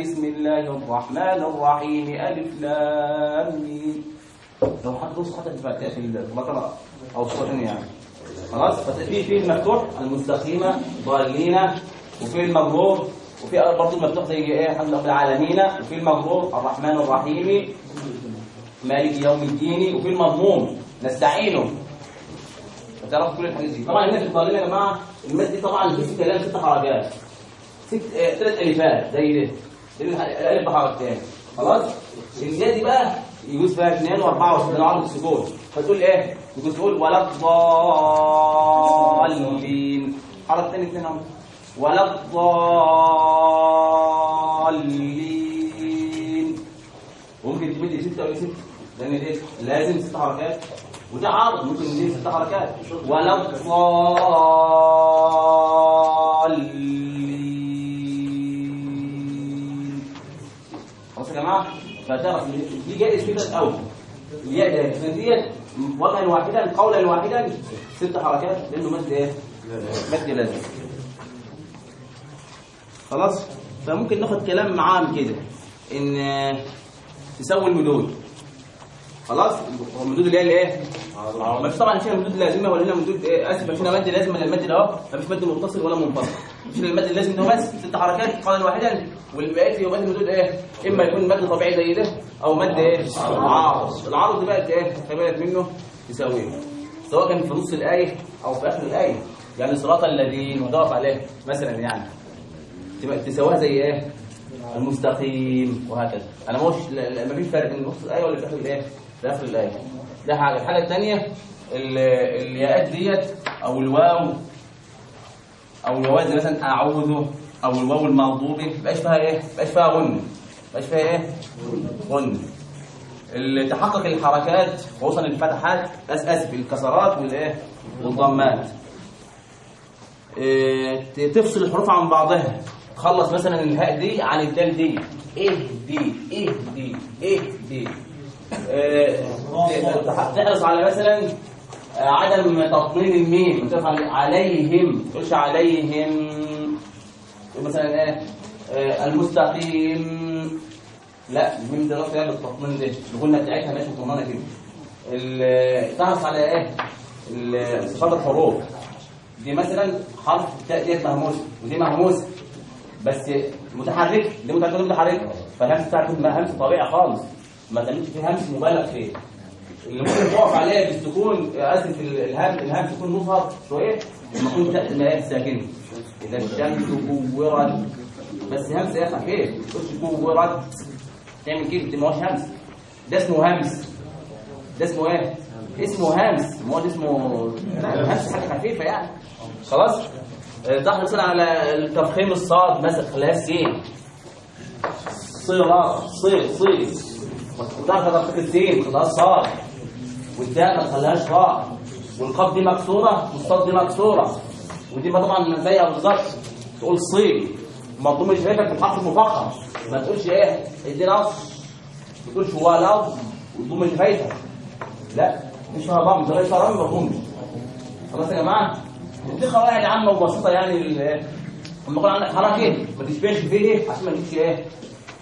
بسم الله الرحمن الرحيم. ألف لام لو حد بص حتى في في البقرة أو سورة يعني. خلاص؟ في في المفتوح المستقيمة ضالين وفي المغرور وفي برضه المفتوح زي إيه؟ الحمد لله العالمين. وفي المغرور الرحمن الرحيم. مالك يوم الدين. وفي المضموم نستعينه. فتعرف كل الحاجات دي. طبعا هنا في الضالين يا جماعة المد دي طبعا في ست كلام ست حركات. ست آه، ثلاث ألفات. زي ده. الألف بحركتين خلاص؟ الجاء دي بقى يجوز فيها اثنين وأربعة وسته عرض السكون فتقول إيه؟ يجوز تقول ولا الضالين. حرف تاني اثنين أهو. ولا الضالين. ممكن تمد ستة أو ستة لأن دي لازم ست حركات. وده عرض. ممكن دي ست حركات. ولا الضالين. جماعة فتعرف دي جائز كده الأول الياء ده ديت وجها واحدا قولا واحدا ست حركات لأنه مد إيه؟ مد لازم. خلاص؟ فممكن ناخد كلام عام كده إن تسوي المدود. خلاص. المدود اللي هي الايه ما فيش طبعا فيها مدود لازمة ولا هنا مدود إيه؟ آسف مش هنا مد لازم ولا المد ده أهو. ما فيش مد متصل ولا منفصل. مش المد اللازم ده بس ست حركات قولا واحدا والباقي يبقى المدود إيه؟ إما يكون مد طبيعي زي ده أو مد إيه؟ عارض العارض بقى إيه؟ بالك منه. تساويه سواء كان في نص الآية أو في آخر الآية. يعني صراط الذين وتقف عليه مثلا يعني. تبقى تساويها زي إيه؟ المستقيم. وهكذا. أنا مش ما فيش فرق بين نص الآية ولا في آخر الآية. في اخر الايه ده حاجة. الحاجة الثانية الياءات ديت أو الواو أو الواو مثلا أعوذ أو الواو المغضوب ما بقاش فيها إيه؟ ما بقاش فيها غن. ما بقاش فيها إيه؟ غن. اللي تحقق الحركات خصوصا الفتحات أس اسف الكسرات والإيه؟ والضمات. إيه، تفصل الحروف عن بعضها. تخلص مثلا الهاء دي عن الدال دي. إيه دي؟ إيه دي؟ إيه دي؟ تحرص على مثلا آه، عدم تطمين الميم. تقف على- عليهم تقولش عليهم. مثلا إيه المستقيم. لا الميم ده فيها بالتطمين ده. الغنه بتاعتها ماشي مطمنه كده. تعرف على إيه؟ صفات الحروف. دي مثلا حرف التاء ديت مهموس ودي مهموس بس متحرك دي متحركة متحركة. فالهمس بتاعته همس طبيعي خالص. ما تعملش فيه همس مبالغ فيه اللي ممكن تقف عليها بالسكون اسف الهمس الهمس يكون مظهر شوية لما يكون تاء الملاك ساكنه إذا الشمس كورت. بس همس يا خفيف ما تقولش كورت. تعمل كده ما هوش همس ده اسمه همس ده اسمه إيه؟ اسمه همس ما هو اسمه همس حاجة خفيفة يعني. خلاص؟ تحرص مثلا على التفخيم الصاد. مثلا خلاها سين. صيغة. صي صي وتعرف تفخيم السين خلاها صاد والدال ما تخليهاش راء والقاف دي مكسورة والصاد دي مكسورة. ودي ما طبعا زيها بالظبط. تقول صي مضموم شايفك في الحرف المفخم ما تقولش إيه ادي نص ما تقولش هو لفظ وتضم شفايفك لا مش فيها ضم ده فيها ضم مفهوم خلاص يا جماعة؟ دي قواعد عامة وبسيطة يعني. لما يكون عندك حركة ما تشبهش فيه عشان ما تجيبش إيه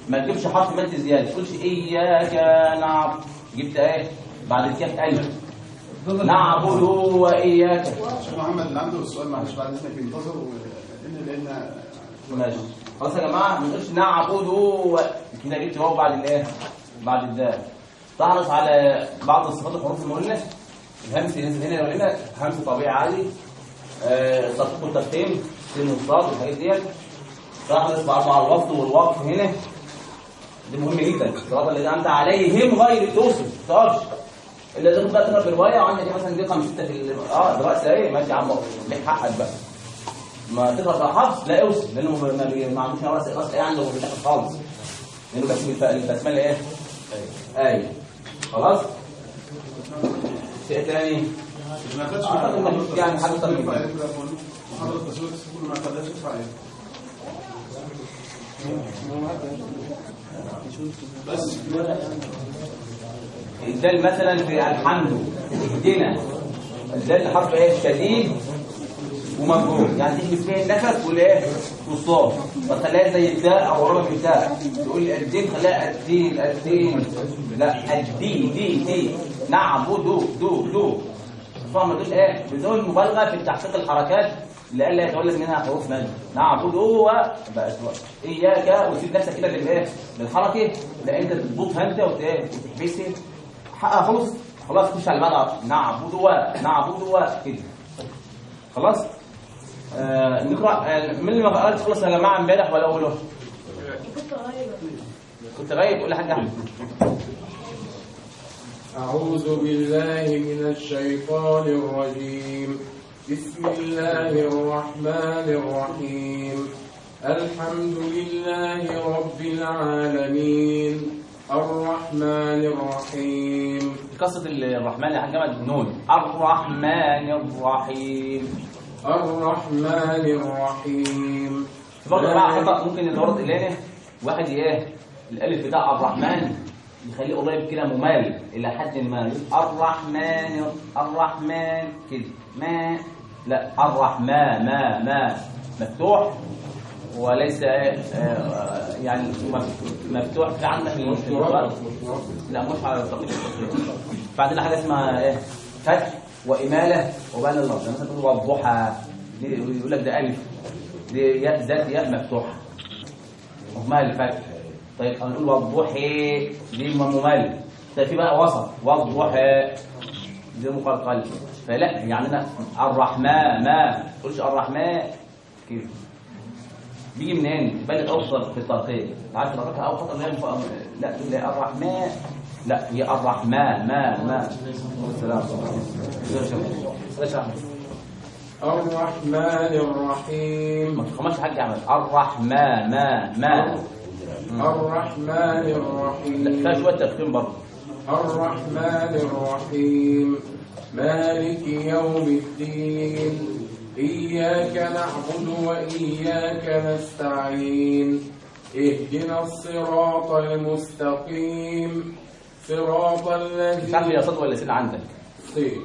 ما تجيبش حرف مد زيادة ما تقولش إياك نعبد. جبت إيه؟ بعد الكاف الف نعبد وإياك. شيخ محمد اللي عنده السؤال معلش بعد إذنك ينتظر لأن لأن ماشي. خلاص يا جماعة ما نقولش نعبد. كده جبت واو بعد الإيه؟ بعد الدال تحرص على بعض الصفات الحروف قلنا. الهمس ينزل هنا وهنا همس طبيعي عادي. آه، التدقيق والتفخيم سين والصاد والحاجات ديت. نسمع مع الوقف والوقف هنا. دي مهم جدا. الصراط اللي انت عليهم غير توصف إلا اذا كنت بقى تقرا بروايه وعندك مثلا دي خمسة في ال- آه دلوقتي إيه ماشي يا عم. ليك حقك بقى. ما تقرا بقى حفظ لا اوصل لأنه ما عندوش راس رأس إيه عنده في خالص. لأنه بس البسمله إيه؟ إيه خلاص؟ شيء ثاني يعني حاجة. محاضرة بس. الدال مثلا في الحمد اهدنا الدال حرف إيه؟ شديد ومجهور يعني تيجي فيها النفس والايه والصوت فتخليها زي التاء أو قريبه من الداء تقول الدين خليها الدين الدين. لا الدي دي دي نعم دو دو دو. فاهم؟ دول إيه؟ بدون مبالغة في تحقيق الحركات لئلا يتولد منها حروف مد نعبد هو بقت إياك وتسيب نفسك كده للايه للحركه لا أنت تضبطها انت وت-؟ وتحبسها. خلص خلاص خش على بعض نعبد نعبد كده. خلاص؟ آه نقرأ. آه، من ما قرأت خلص يا جماعة امبارح ولا أقوله؟ كنت غايب. قول لحد احمد أعوذ بالله من الشيطان الرجيم. بسم الله الرحمن الرحيم. الحمد لله رب العالمين. الرحمن الرحيم. قصه الرحمن يا حاج جمال نون. الرحمن الرحيم. الرحمن الرحيم. برضه يا جماعة خطا ممكن الورد الاني واحد إيه؟ الألف بتاع الرحمن. يخليه قريب كده ممال إلى حد ما. الرحمن الرحمن. كده. ما. لا الرحمن ما ما مفتوح وليس آه، آه، يعني مف- مفتوح. في عندك المشترك لا مش على التقليد بعدين حاجة اسمها إيه فتح وإمالة وبين اللفظ مثلا تقول والضحى يقول لك ده ألف دي ياء ذات ياء مفتوحة. وما الفتح. طيب هنقول والضحى دي ممل طيب في بقى وسط. والضحى دي مقلقل فلا يعني أنا الرحمن ما تقولش الرحمن. كده بيجي منين؟ بلد اوصل في الترقيق. عارف الرقيق أو خطأ مف... لا تقول لي الرحمن لا هي الرحمن ما ما. السلام. الرحمن الرحيم. ما تفهمش حاجة يا احمد الرحمن ما ما. الرحمن لا الرحيم. فيها شوية تفخيم برضه. الرحمن الرحيم. مالك يوم الدين. إياك نعبد وإياك نستعين. اهدنا الصراط المستقيم. صراط مش عارف الذين هي صوت ولا سين عندك. صي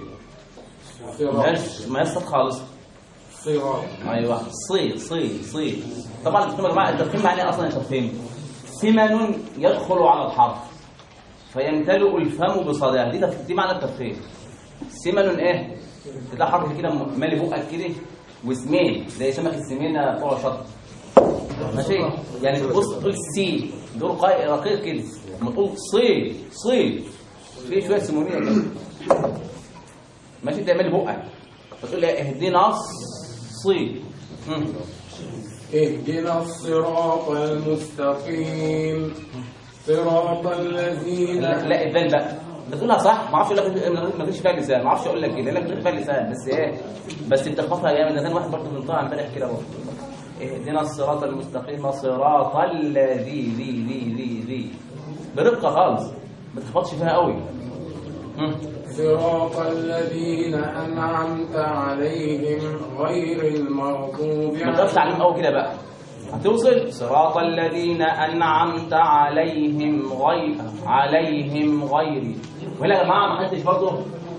ما يصط خالص. صراط. أيوه. صي صي صي طبعا يا التفخيم معناه أصلا التفخيم ثمن يدخل على الحرف. فيمتلئ الفم بصداه دي. دي معنى التفخيم ثمن إيه؟ تلاقي حرف كده مالي بقك كده واسمين زي سمك السمينه بتوع شط. ماشي؟ يعني تبص تقول سي دول رقيق كده. لما تقول صي صي في شوية سمونيه كده ماشي تعمل بقك. فتقول اهدنا الصي مم. اهدنا الصراط المستقيم. صراط الذين لا لا الذال بقى. بتقولها صح؟ ما أعرفش أقول لك ما فيش فيها لسان. ما أعرفش أقول لك كده لا ما فيش فيها لسان. بس إيه؟ بس بتخبطها جامد كان واحد برضه بينطقها امبارح كده برضه اهدنا الصراط المستقيم صراط الذي ذي ذي ذي ذي. برقة خالص. ما تخبطش فيها قوي. صراط الذين أنعمت عليهم غير المغضوب ما تقفش عليهم قوي كده بقى. هتوصل؟ صراط الذين أنعمت عليهم غير عليهم غير وهنا يا جماعة ما حدش برضه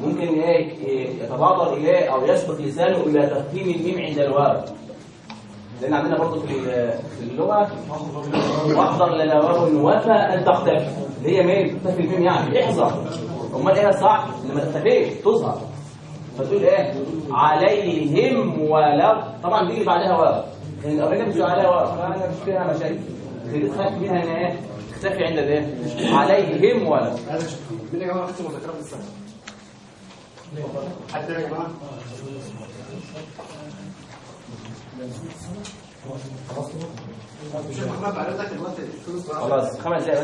ممكن إيه إيه يتبادر إليه أو يسبق لسانه إلى تفخيم الميم عند الواو لأن عندنا برضه في اللغة واحذر للواو وفى أن تختفي اللي هي مين؟ تختفي الميم يعني. احذر. أمال إيه صح؟ لما تختفيش تظهر. فتقول إيه؟ عليهم ولو طبعا اللي بعدها واو لأن القرينه مش عليها واو فانا مش فيها مشاكل. تخاف منها إيه تختفي عند الايه عليهم ولو مين يا جماعة أختي مذاكره في السنة حد يا جماعة خلاص خمس دقايق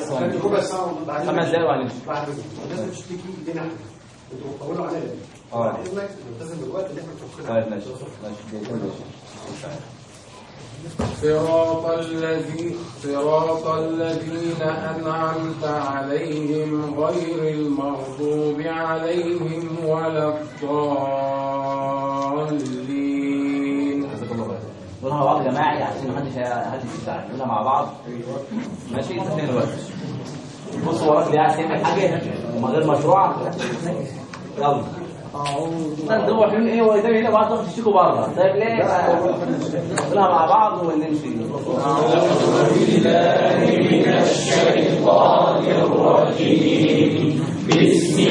بس خمس دقايق وهنمشي الناس بتشتكي إيدينا إحنا. أنتوا بتطولوا علينا. آه. بعد اذنك نلتزم بالوقت اللي إحنا بنفكر طيب ماشي. ماشي. صراط الذي صراط الذين أنعمت عليهم غير المغضوب عليهم ولا الضالين. نقولها مع بعض جماعي عشان محدش محدش يزعل. نقولها مع بعض. ماشي انت فين الوقت؟ بص وراك قاعد تعمل حاجة من غير مشروع. يلا. أنت هو فين إيه؟ هو ده هنا بعض تروح تشتكوا بره طيب ليه نقولها مع بعض ونمشي. بالنسبة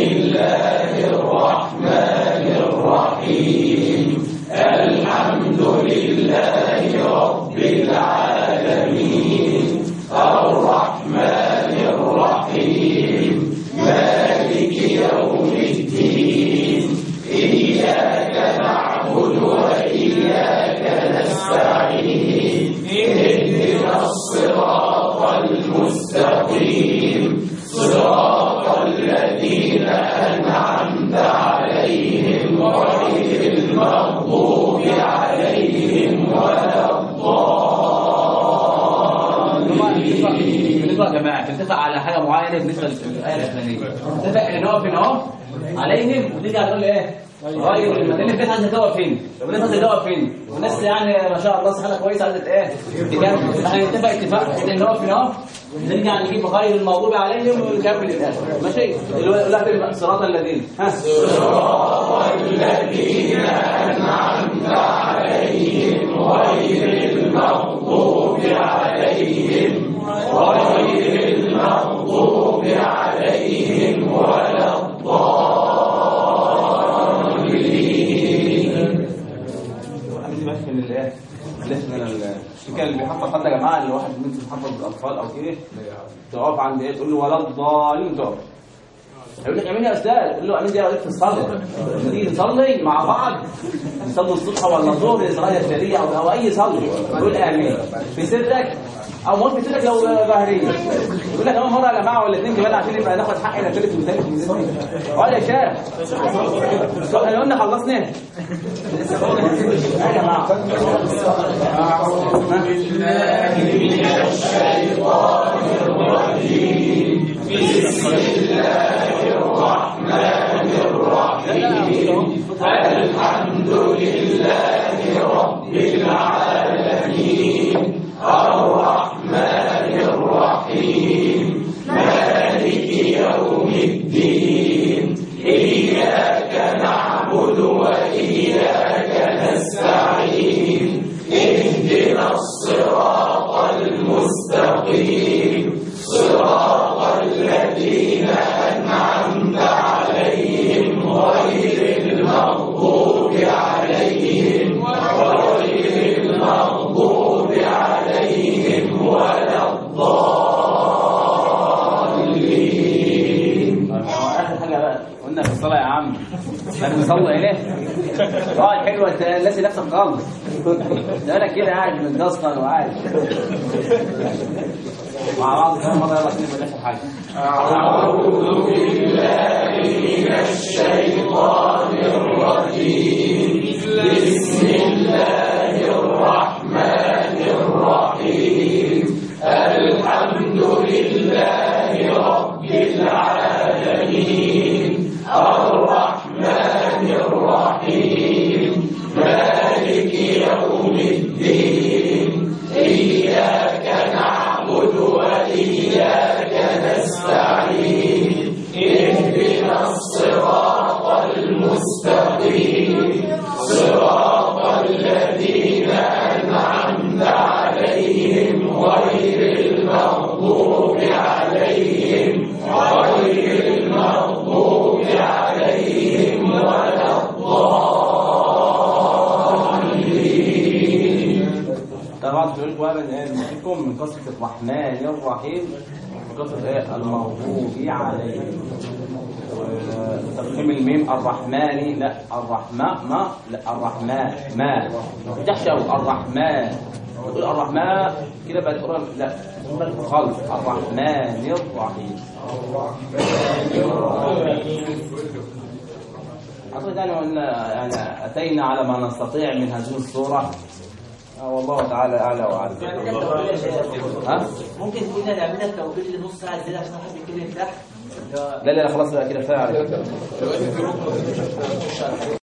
يا جماعة بنتفق على حاجة معينة بالنسبة للآية الاخرانيه نتفق إن نقف هنا اهو عليهم وترجع تقول لي إيه؟ غير المكان البيت عايزه تقف فين؟ والناس عايزه تقف فين؟ والناس يعني ما شاء الله صحتها كويسه عايزة إيه؟ تكمل إحنا نتفق اتفاق إن نقف هنا اهو نرجع نجيب غير المغضوب عليهم ونكمل الآخر ماشي؟ اللي هو صراط الذين. ها؟ عايز ماشي من الايه الشركة اللي بيحفظ حتى يا جماعة واحد منكم بيحفظ الاطفال أو كده تقف عند إيه تقول له ولا الضالين تقف هيقول لك امين يا أستاذ قول له امين دي قضيه الصلاة تيجي نصلي مع بعض نصلي الصبح ولا الظهر صلاه الشريعه أو, اي صلي قول امين في سرك أو ممكن في سرك لو ظاهريه يقول لك اول مره يا جماعة ولا اثنين كمان عشان يبقى ناخد حقنا ثالث وثالث وثالث آه يا شيخ إحنا قلنا خلصنا. لسه يا جماعة أعوذ بالله من الشيطان الرجيم بسم الله الرحمن الرحيم. الحمد لله. بصلي إيه آه حلوة. انت ناسي نفسك خالص. ده أنا كده قاعد متجسطن وقاعد مع بعض كمان مرة يلا عشان نبقى حاجة. أعوذ بالله من الشيطان الرجيم بسم الله الرحمن الرحيم الحمد لله رب العالمين. من قصه الرحمن الرحيم قصه إيه؟ المغضوب طب تفخيم الميم الرحمن لا الرحمن ما لا الرحمن ما تحشو الرحمن. تقول الرحمن كده بقى تقول لا خلف الرحمن الرحيم. يعني أن يعني أتينا على ما نستطيع من هذه الصورة. آه، والله تعالى توقيت يا شيخ. ها؟ ممكن كنا نعملها توقيت لنص ساعة زيادة عشان حد يتكلم تحت لا لا لا خلاص كده كفايه على كده